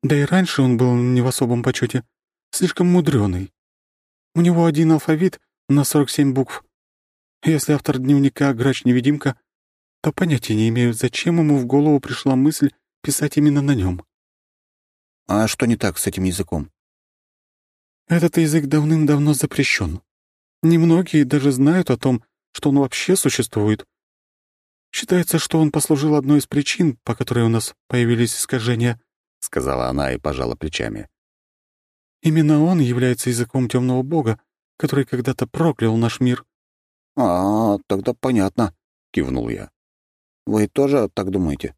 Да и раньше он был не в особом почете, слишком мудрёный. У него один алфавит на 47 букв. Если автор дневника «Грач-невидимка», то понятия не имею, зачем ему в голову пришла мысль писать именно на нем. А что не так с этим языком? Этот язык давным-давно запрещен. Немногие даже знают о том, что он вообще существует, Считается, что он послужил одной из причин, по которой у нас появились искажения», — сказала она и пожала плечами. «Именно он является языком темного бога, который когда-то проклял наш мир». «А, тогда понятно», — кивнул я. «Вы тоже так думаете?»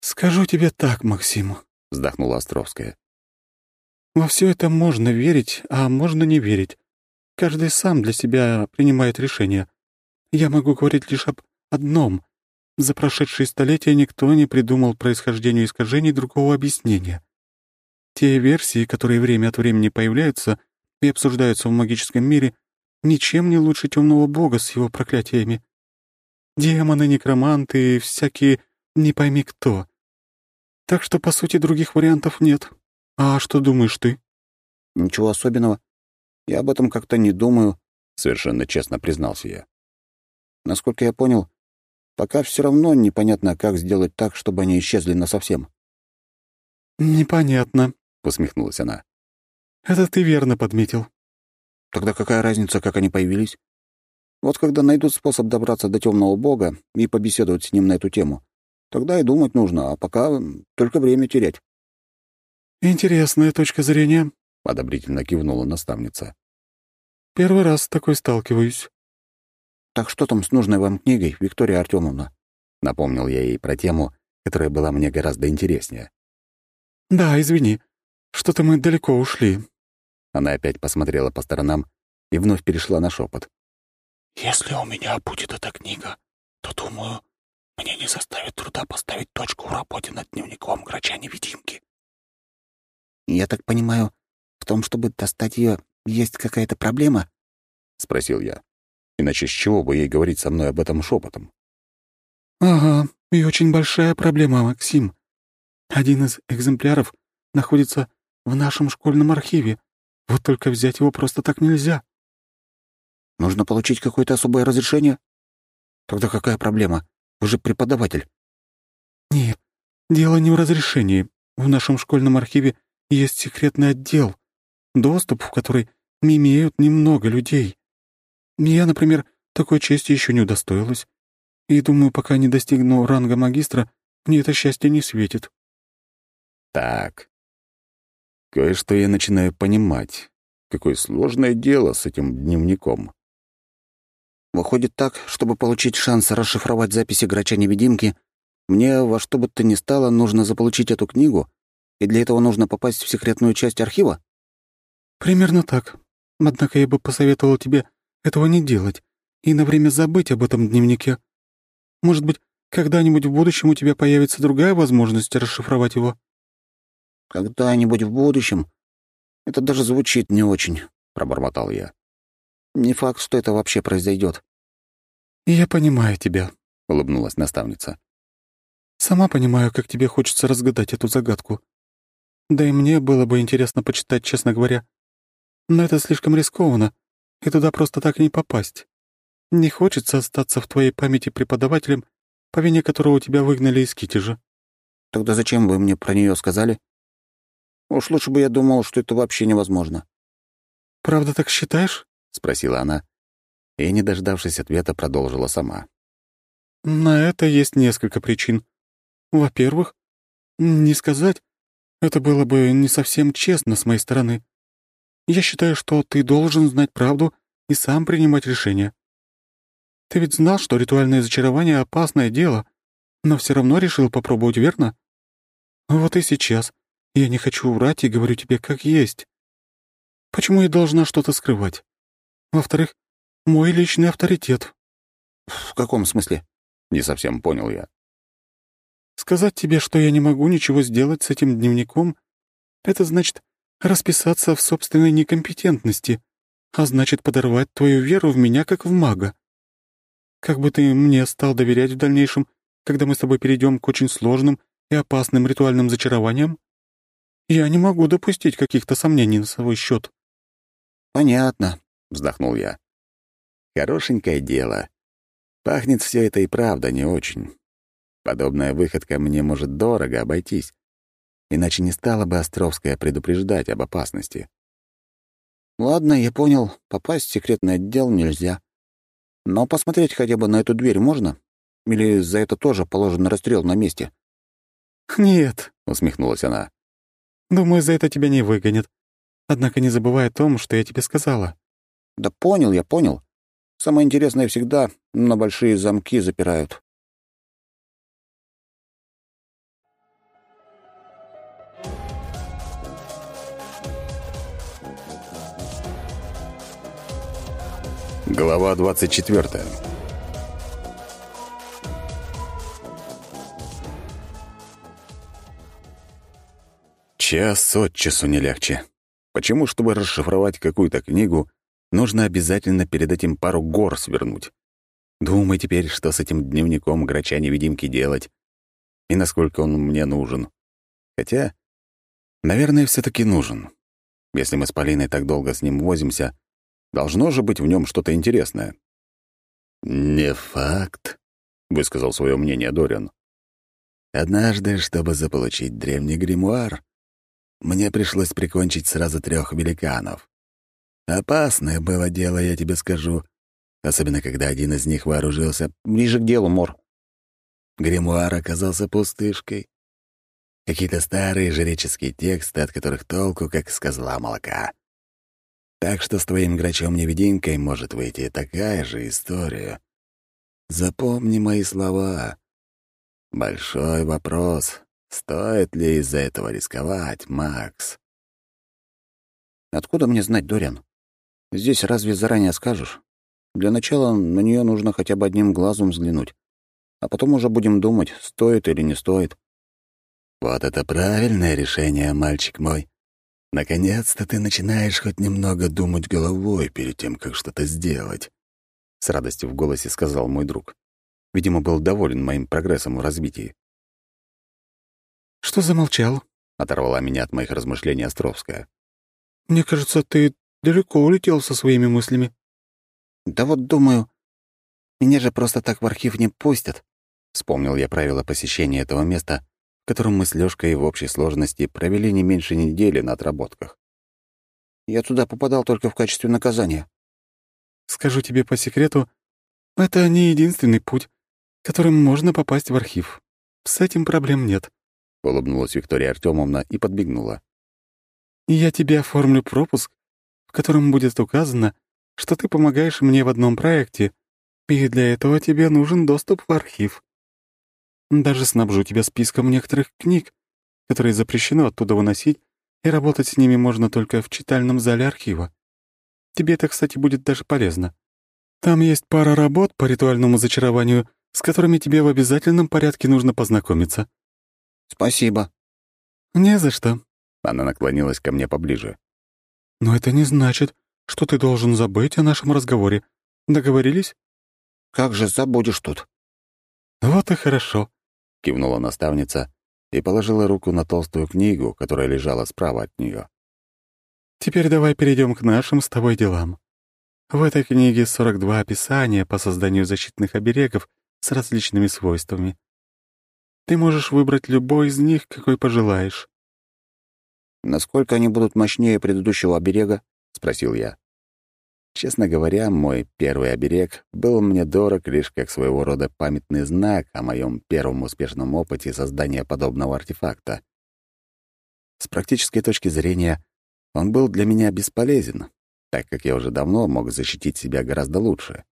«Скажу тебе так, Максим», — вздохнула Островская. «Во все это можно верить, а можно не верить. Каждый сам для себя принимает решение. Я могу говорить лишь об одном. За прошедшие столетия никто не придумал происхождению искажений другого объяснения. Те версии, которые время от времени появляются и обсуждаются в магическом мире, ничем не лучше темного бога с его проклятиями. Демоны, некроманты и всякие не пойми кто. Так что, по сути, других вариантов нет. А что думаешь ты?» «Ничего особенного. Я об этом как-то не думаю», — совершенно честно признался я. «Насколько я понял, пока все равно непонятно, как сделать так, чтобы они исчезли насовсем». «Непонятно», — усмехнулась она. «Это ты верно подметил». «Тогда какая разница, как они появились? Вот когда найдут способ добраться до темного бога и побеседовать с ним на эту тему, тогда и думать нужно, а пока только время терять». «Интересная точка зрения», — одобрительно кивнула наставница. «Первый раз с такой сталкиваюсь». «Так что там с нужной вам книгой, Виктория Артемовна?» — напомнил я ей про тему, которая была мне гораздо интереснее. «Да, извини. Что-то мы далеко ушли». Она опять посмотрела по сторонам и вновь перешла на шепот. «Если у меня будет эта книга, то, думаю, мне не составит труда поставить точку в работе над дневником грача-невидимки». «Я так понимаю, в том, чтобы достать ее, есть какая-то проблема?» — спросил я. Иначе с чего бы ей говорить со мной об этом шепотом? «Ага, и очень большая проблема, Максим. Один из экземпляров находится в нашем школьном архиве. Вот только взять его просто так нельзя. Нужно получить какое-то особое разрешение? Тогда какая проблема? Вы же преподаватель. Нет, дело не в разрешении. В нашем школьном архиве есть секретный отдел, доступ в который не имеют немного людей. Я, например, такой чести еще не удостоилась. И думаю, пока не достигну ранга магистра, мне это счастье не светит. Так. Кое-что я начинаю понимать. Какое сложное дело с этим дневником. Выходит так, чтобы получить шанс расшифровать записи грача-невидимки, мне во что бы то ни стало нужно заполучить эту книгу, и для этого нужно попасть в секретную часть архива? Примерно так. Однако я бы посоветовал тебе этого не делать и на время забыть об этом дневнике. Может быть, когда-нибудь в будущем у тебя появится другая возможность расшифровать его. «Когда-нибудь в будущем? Это даже звучит не очень», — пробормотал я. «Не факт, что это вообще произойдет. «Я понимаю тебя», — улыбнулась наставница. «Сама понимаю, как тебе хочется разгадать эту загадку. Да и мне было бы интересно почитать, честно говоря. Но это слишком рискованно, и туда просто так не попасть. Не хочется остаться в твоей памяти преподавателем, по вине которого тебя выгнали из Китежа». «Тогда зачем вы мне про нее сказали?» Уж лучше бы я думал, что это вообще невозможно. «Правда так считаешь?» — спросила она, и, не дождавшись ответа, продолжила сама. «На это есть несколько причин. Во-первых, не сказать, это было бы не совсем честно с моей стороны. Я считаю, что ты должен знать правду и сам принимать решения. Ты ведь знал, что ритуальное зачарование — опасное дело, но все равно решил попробовать, верно? Вот и сейчас я не хочу врать и говорю тебе как есть. Почему я должна что-то скрывать? Во-вторых, мой личный авторитет. В каком смысле? Не совсем понял я. Сказать тебе, что я не могу ничего сделать с этим дневником, это значит расписаться в собственной некомпетентности, а значит подорвать твою веру в меня как в мага. Как бы ты мне стал доверять в дальнейшем, когда мы с тобой перейдем к очень сложным и опасным ритуальным зачарованиям? Я не могу допустить каких-то сомнений на свой счет. «Понятно», — вздохнул я. «Хорошенькое дело. Пахнет все это и правда не очень. Подобная выходка мне может дорого обойтись, иначе не стала бы Островская предупреждать об опасности. Ладно, я понял, попасть в секретный отдел нельзя. Но посмотреть хотя бы на эту дверь можно? Или за это тоже положен расстрел на месте?» «Нет», — усмехнулась она. Думаю, за это тебя не выгонят. Однако не забывай о том, что я тебе сказала». «Да понял я, понял. Самое интересное всегда на большие замки запирают». Глава двадцать четвертая. Час от часу не легче. Почему, чтобы расшифровать какую-то книгу, нужно обязательно перед этим пару гор свернуть? Думай теперь, что с этим дневником грача-невидимки делать. и насколько он мне нужен. Хотя, наверное, все таки нужен. Если мы с Полиной так долго с ним возимся, должно же быть в нем что-то интересное. «Не факт», — высказал свое мнение Дориан. «Однажды, чтобы заполучить древний гримуар, мне пришлось прикончить сразу трех великанов. Опасное было дело, я тебе скажу, особенно когда один из них вооружился ближе к делу, Мор. Гримуар оказался пустышкой. Какие-то старые жреческие тексты, от которых толку, как с козла молока. Так что с твоим грачом-невидимкой может выйти такая же история. Запомни мои слова. Большой вопрос, стоит ли из-за этого рисковать, Макс? Откуда мне знать, Дориан? Здесь разве заранее скажешь? Для начала на нее нужно хотя бы одним глазом взглянуть. А потом уже будем думать, стоит или не стоит. Вот это правильное решение, мальчик мой. Наконец-то ты начинаешь хоть немного думать головой перед тем, как что-то сделать. С радостью в голосе сказал мой друг. Видимо, был доволен моим прогрессом в развитии. «Что замолчал?» — оторвала меня от моих размышлений Островская. «Мне кажется, ты далеко улетел со своими мыслями». «Да вот думаю, меня же просто так в архив не пустят. Вспомнил я правила посещения этого места, котором мы с Лёшкой в общей сложности провели не меньше недели на отработках. Я туда попадал только в качестве наказания. Скажу тебе по секрету, это не единственный путь, которым можно попасть в архив. С этим проблем нет. Улыбнулась Виктория Артемовна и подбегнула. я тебе оформлю пропуск, в котором будет указано, что ты помогаешь мне в одном проекте, и для этого тебе нужен доступ в архив. Даже снабжу тебя списком некоторых книг, которые запрещено оттуда выносить, и работать с ними можно только в читальном зале архива. Тебе это, кстати, будет даже полезно. Там есть пара работ по ритуальному зачарованию, с которыми тебе в обязательном порядке нужно познакомиться. Спасибо. Не за что. Она наклонилась ко мне поближе. Но это не значит, что ты должен забыть о нашем разговоре. Договорились? Как же забудешь тут? Вот и хорошо. — кивнула наставница и положила руку на толстую книгу, которая лежала справа от нее. «Теперь давай перейдем к нашим с тобой делам. В этой книге 42 описания по созданию защитных оберегов с различными свойствами. Ты можешь выбрать любой из них, какой пожелаешь». «Насколько они будут мощнее предыдущего оберега?» — спросил я. Честно говоря, мой первый оберег был мне дорог лишь как своего рода памятный знак о моем первом успешном опыте создания подобного артефакта. С практической точки зрения, он был для меня бесполезен, так как я уже давно мог защитить себя гораздо лучше.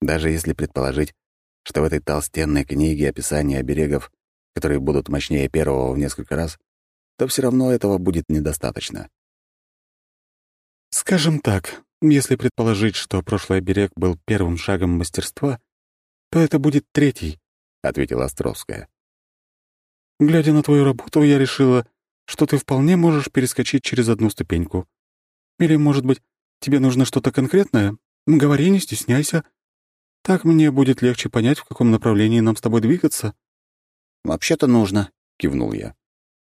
Даже если предположить, что в этой толстенной книге описание оберегов, которые будут мощнее первого в несколько раз, то все равно этого будет недостаточно. Скажем так, если предположить, что прошлый оберег был первым шагом мастерства, то это будет третий, — ответила Островская. Глядя на твою работу, я решила, что ты вполне можешь перескочить через одну ступеньку. Или, может быть, тебе нужно что-то конкретное? Говори, не стесняйся. Так мне будет легче понять, в каком направлении нам с тобой двигаться. «Вообще-то нужно», — кивнул я.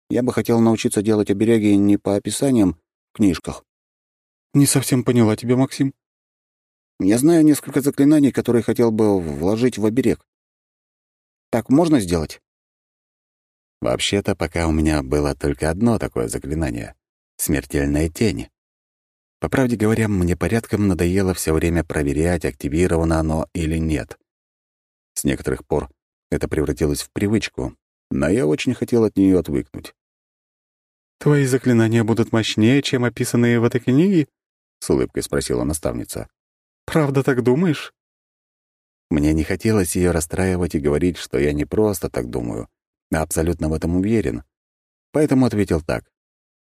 «Я бы хотел научиться делать обереги не по описаниям в книжках, «Не совсем поняла тебя, Максим». «Я знаю несколько заклинаний, которые хотел бы вложить в оберег. Так можно сделать?» Вообще-то, пока у меня было только одно такое заклинание — смертельная тень. По правде говоря, мне порядком надоело все время проверять, активировано оно или нет. С некоторых пор это превратилось в привычку, но я очень хотел от нее отвыкнуть. «Твои заклинания будут мощнее, чем описанные в этой книге?» — с улыбкой спросила наставница. «Правда так думаешь?» Мне не хотелось ее расстраивать и говорить, что я не просто так думаю, а абсолютно в этом уверен. Поэтому ответил так.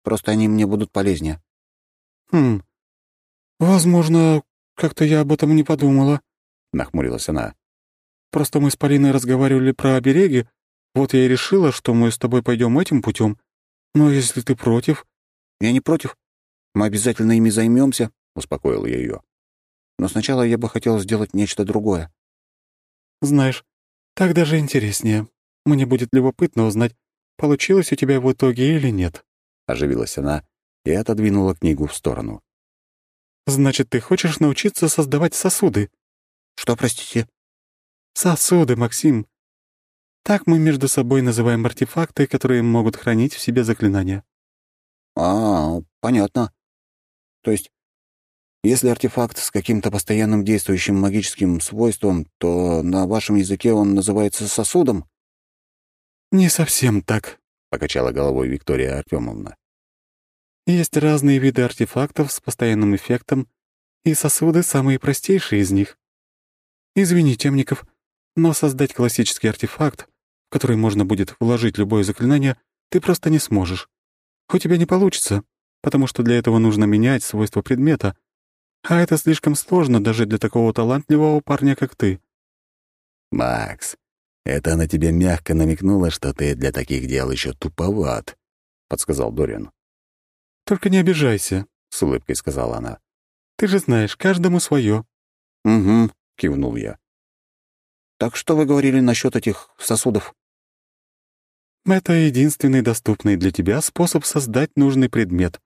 «Просто они мне будут полезнее». «Хм, возможно, как-то я об этом не подумала», — нахмурилась она. «Просто мы с Полиной разговаривали про обереги, вот я и решила, что мы с тобой пойдем этим путем. Но если ты против...» «Я не против. Мы обязательно ими займемся, успокоил я ее. Но сначала я бы хотел сделать нечто другое. Знаешь, так даже интереснее. Мне будет любопытно узнать, получилось у тебя в итоге или нет». Оживилась она и отодвинула книгу в сторону. «Значит, ты хочешь научиться создавать сосуды?» «Что, простите?» «Сосуды, Максим. Так мы между собой называем артефакты, которые могут хранить в себе заклинания». «А, понятно. То есть, если артефакт с каким-то постоянным действующим магическим свойством, то на вашем языке он называется сосудом?» «Не совсем так», — покачала головой Виктория Артемовна. «Есть разные виды артефактов с постоянным эффектом, и сосуды — самые простейшие из них. Извини, Темников, но создать классический артефакт, в который можно будет вложить любое заклинание, ты просто не сможешь. У тебя не получится, потому что для этого нужно менять свойства предмета, а это слишком сложно даже для такого талантливого парня, как ты». «Макс, это она тебе мягко намекнула, что ты для таких дел еще туповат», — подсказал Дориан. «Только не обижайся», — с улыбкой сказала она. «Ты же знаешь, каждому свое. «Угу», — кивнул я. «Так что вы говорили насчет этих сосудов?» Это единственный доступный для тебя способ создать нужный предмет.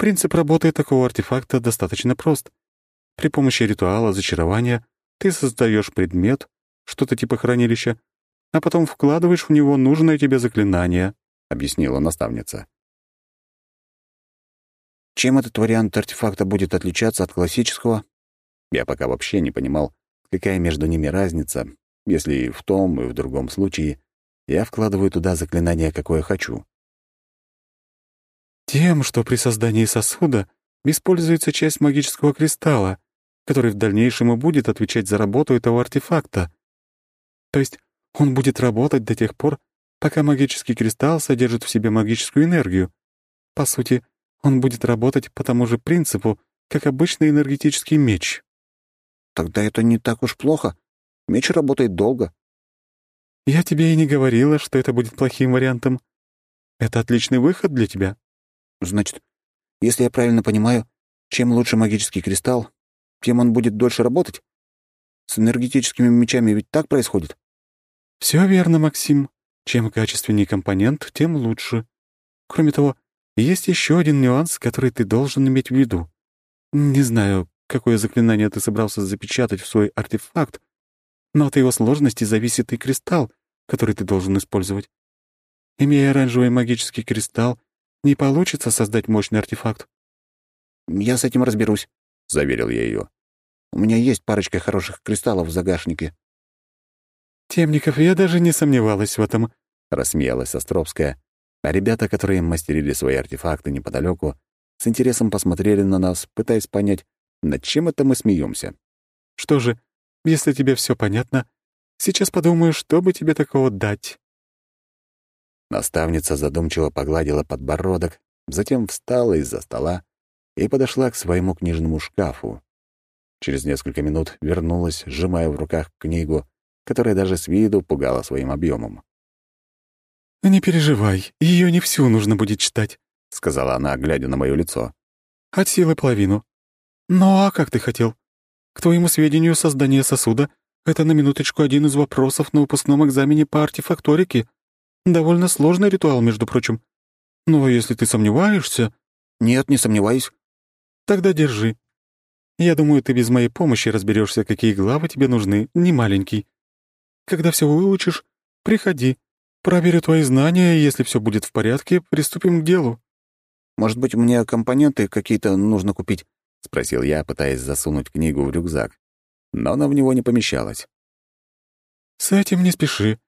Принцип работы такого артефакта достаточно прост. При помощи ритуала зачарования ты создаешь предмет, что-то типа хранилища, а потом вкладываешь в него нужное тебе заклинание», — объяснила наставница. Чем этот вариант артефакта будет отличаться от классического? Я пока вообще не понимал, какая между ними разница, если и в том, и в другом случае я вкладываю туда заклинание, какое хочу. Тем, что при создании сосуда используется часть магического кристалла, который в дальнейшем и будет отвечать за работу этого артефакта. То есть он будет работать до тех пор, пока магический кристалл содержит в себе магическую энергию. По сути, он будет работать по тому же принципу, как обычный энергетический меч. Тогда это не так уж плохо. Меч работает долго. Я тебе и не говорила, что это будет плохим вариантом. Это отличный выход для тебя. Значит, если я правильно понимаю, чем лучше магический кристалл, тем он будет дольше работать? С энергетическими мечами ведь так происходит? Все верно, Максим. Чем качественнее компонент, тем лучше. Кроме того, есть еще один нюанс, который ты должен иметь в виду. Не знаю, какое заклинание ты собрался запечатать в свой артефакт, но от его сложности зависит и кристалл, который ты должен использовать. Имея оранжевый магический кристалл, не получится создать мощный артефакт. «Я с этим разберусь», — заверил я ее. «У меня есть парочка хороших кристаллов в загашнике». «Темников, я даже не сомневалась в этом», — рассмеялась Островская, а ребята, которые мастерили свои артефакты неподалеку, с интересом посмотрели на нас, пытаясь понять, над чем это мы смеемся. «Что же, если тебе все понятно, сейчас подумаю, что бы тебе такого дать». Наставница задумчиво погладила подбородок, затем встала из-за стола и подошла к своему книжному шкафу. Через несколько минут вернулась, сжимая в руках книгу, которая даже с виду пугала своим объемом. «Не переживай, ее не всю нужно будет читать», — сказала она, глядя на мое лицо. «От силы половину. Ну а как ты хотел? К твоему сведению, создание сосуда — это на минуточку один из вопросов на выпускном экзамене по артефакторике. Довольно сложный ритуал, между прочим. Но если ты сомневаешься... Нет, не сомневаюсь. Тогда держи. Я думаю, ты без моей помощи разберешься, какие главы тебе нужны, не маленький. Когда все выучишь, приходи. Проверю твои знания, и если все будет в порядке, приступим к делу. Может быть, мне компоненты какие-то нужно купить? — спросил я, пытаясь засунуть книгу в рюкзак. Но она в него не помещалась. «С этим не спеши.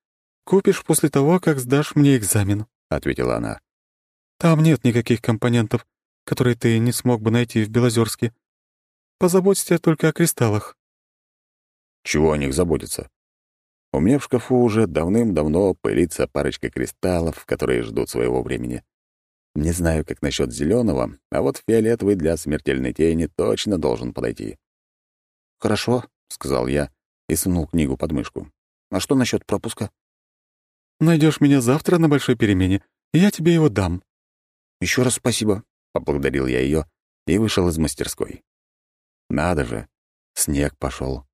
Купишь после того, как сдашь мне экзамен», — ответила она. «Там нет никаких компонентов, которые ты не смог бы найти в Белозерске. Позаботься только о кристаллах». Чего о них заботиться? У меня в шкафу уже давным-давно пылится парочка кристаллов, которые ждут своего времени. Не знаю, как насчет зеленого, а вот фиолетовый для смертельной тени точно должен подойти. «Хорошо», — сказал я и сунул книгу под мышку. «А что насчет пропуска?» Найдешь меня завтра на большой перемене, и я тебе его дам». Еще раз спасибо», — поблагодарил я ее и вышел из мастерской. Надо же, снег пошел.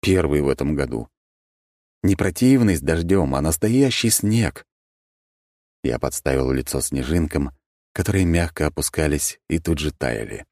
Первый в этом году. Не противный с дождем, а настоящий снег. Я подставил лицо снежинкам, которые мягко опускались и тут же таяли.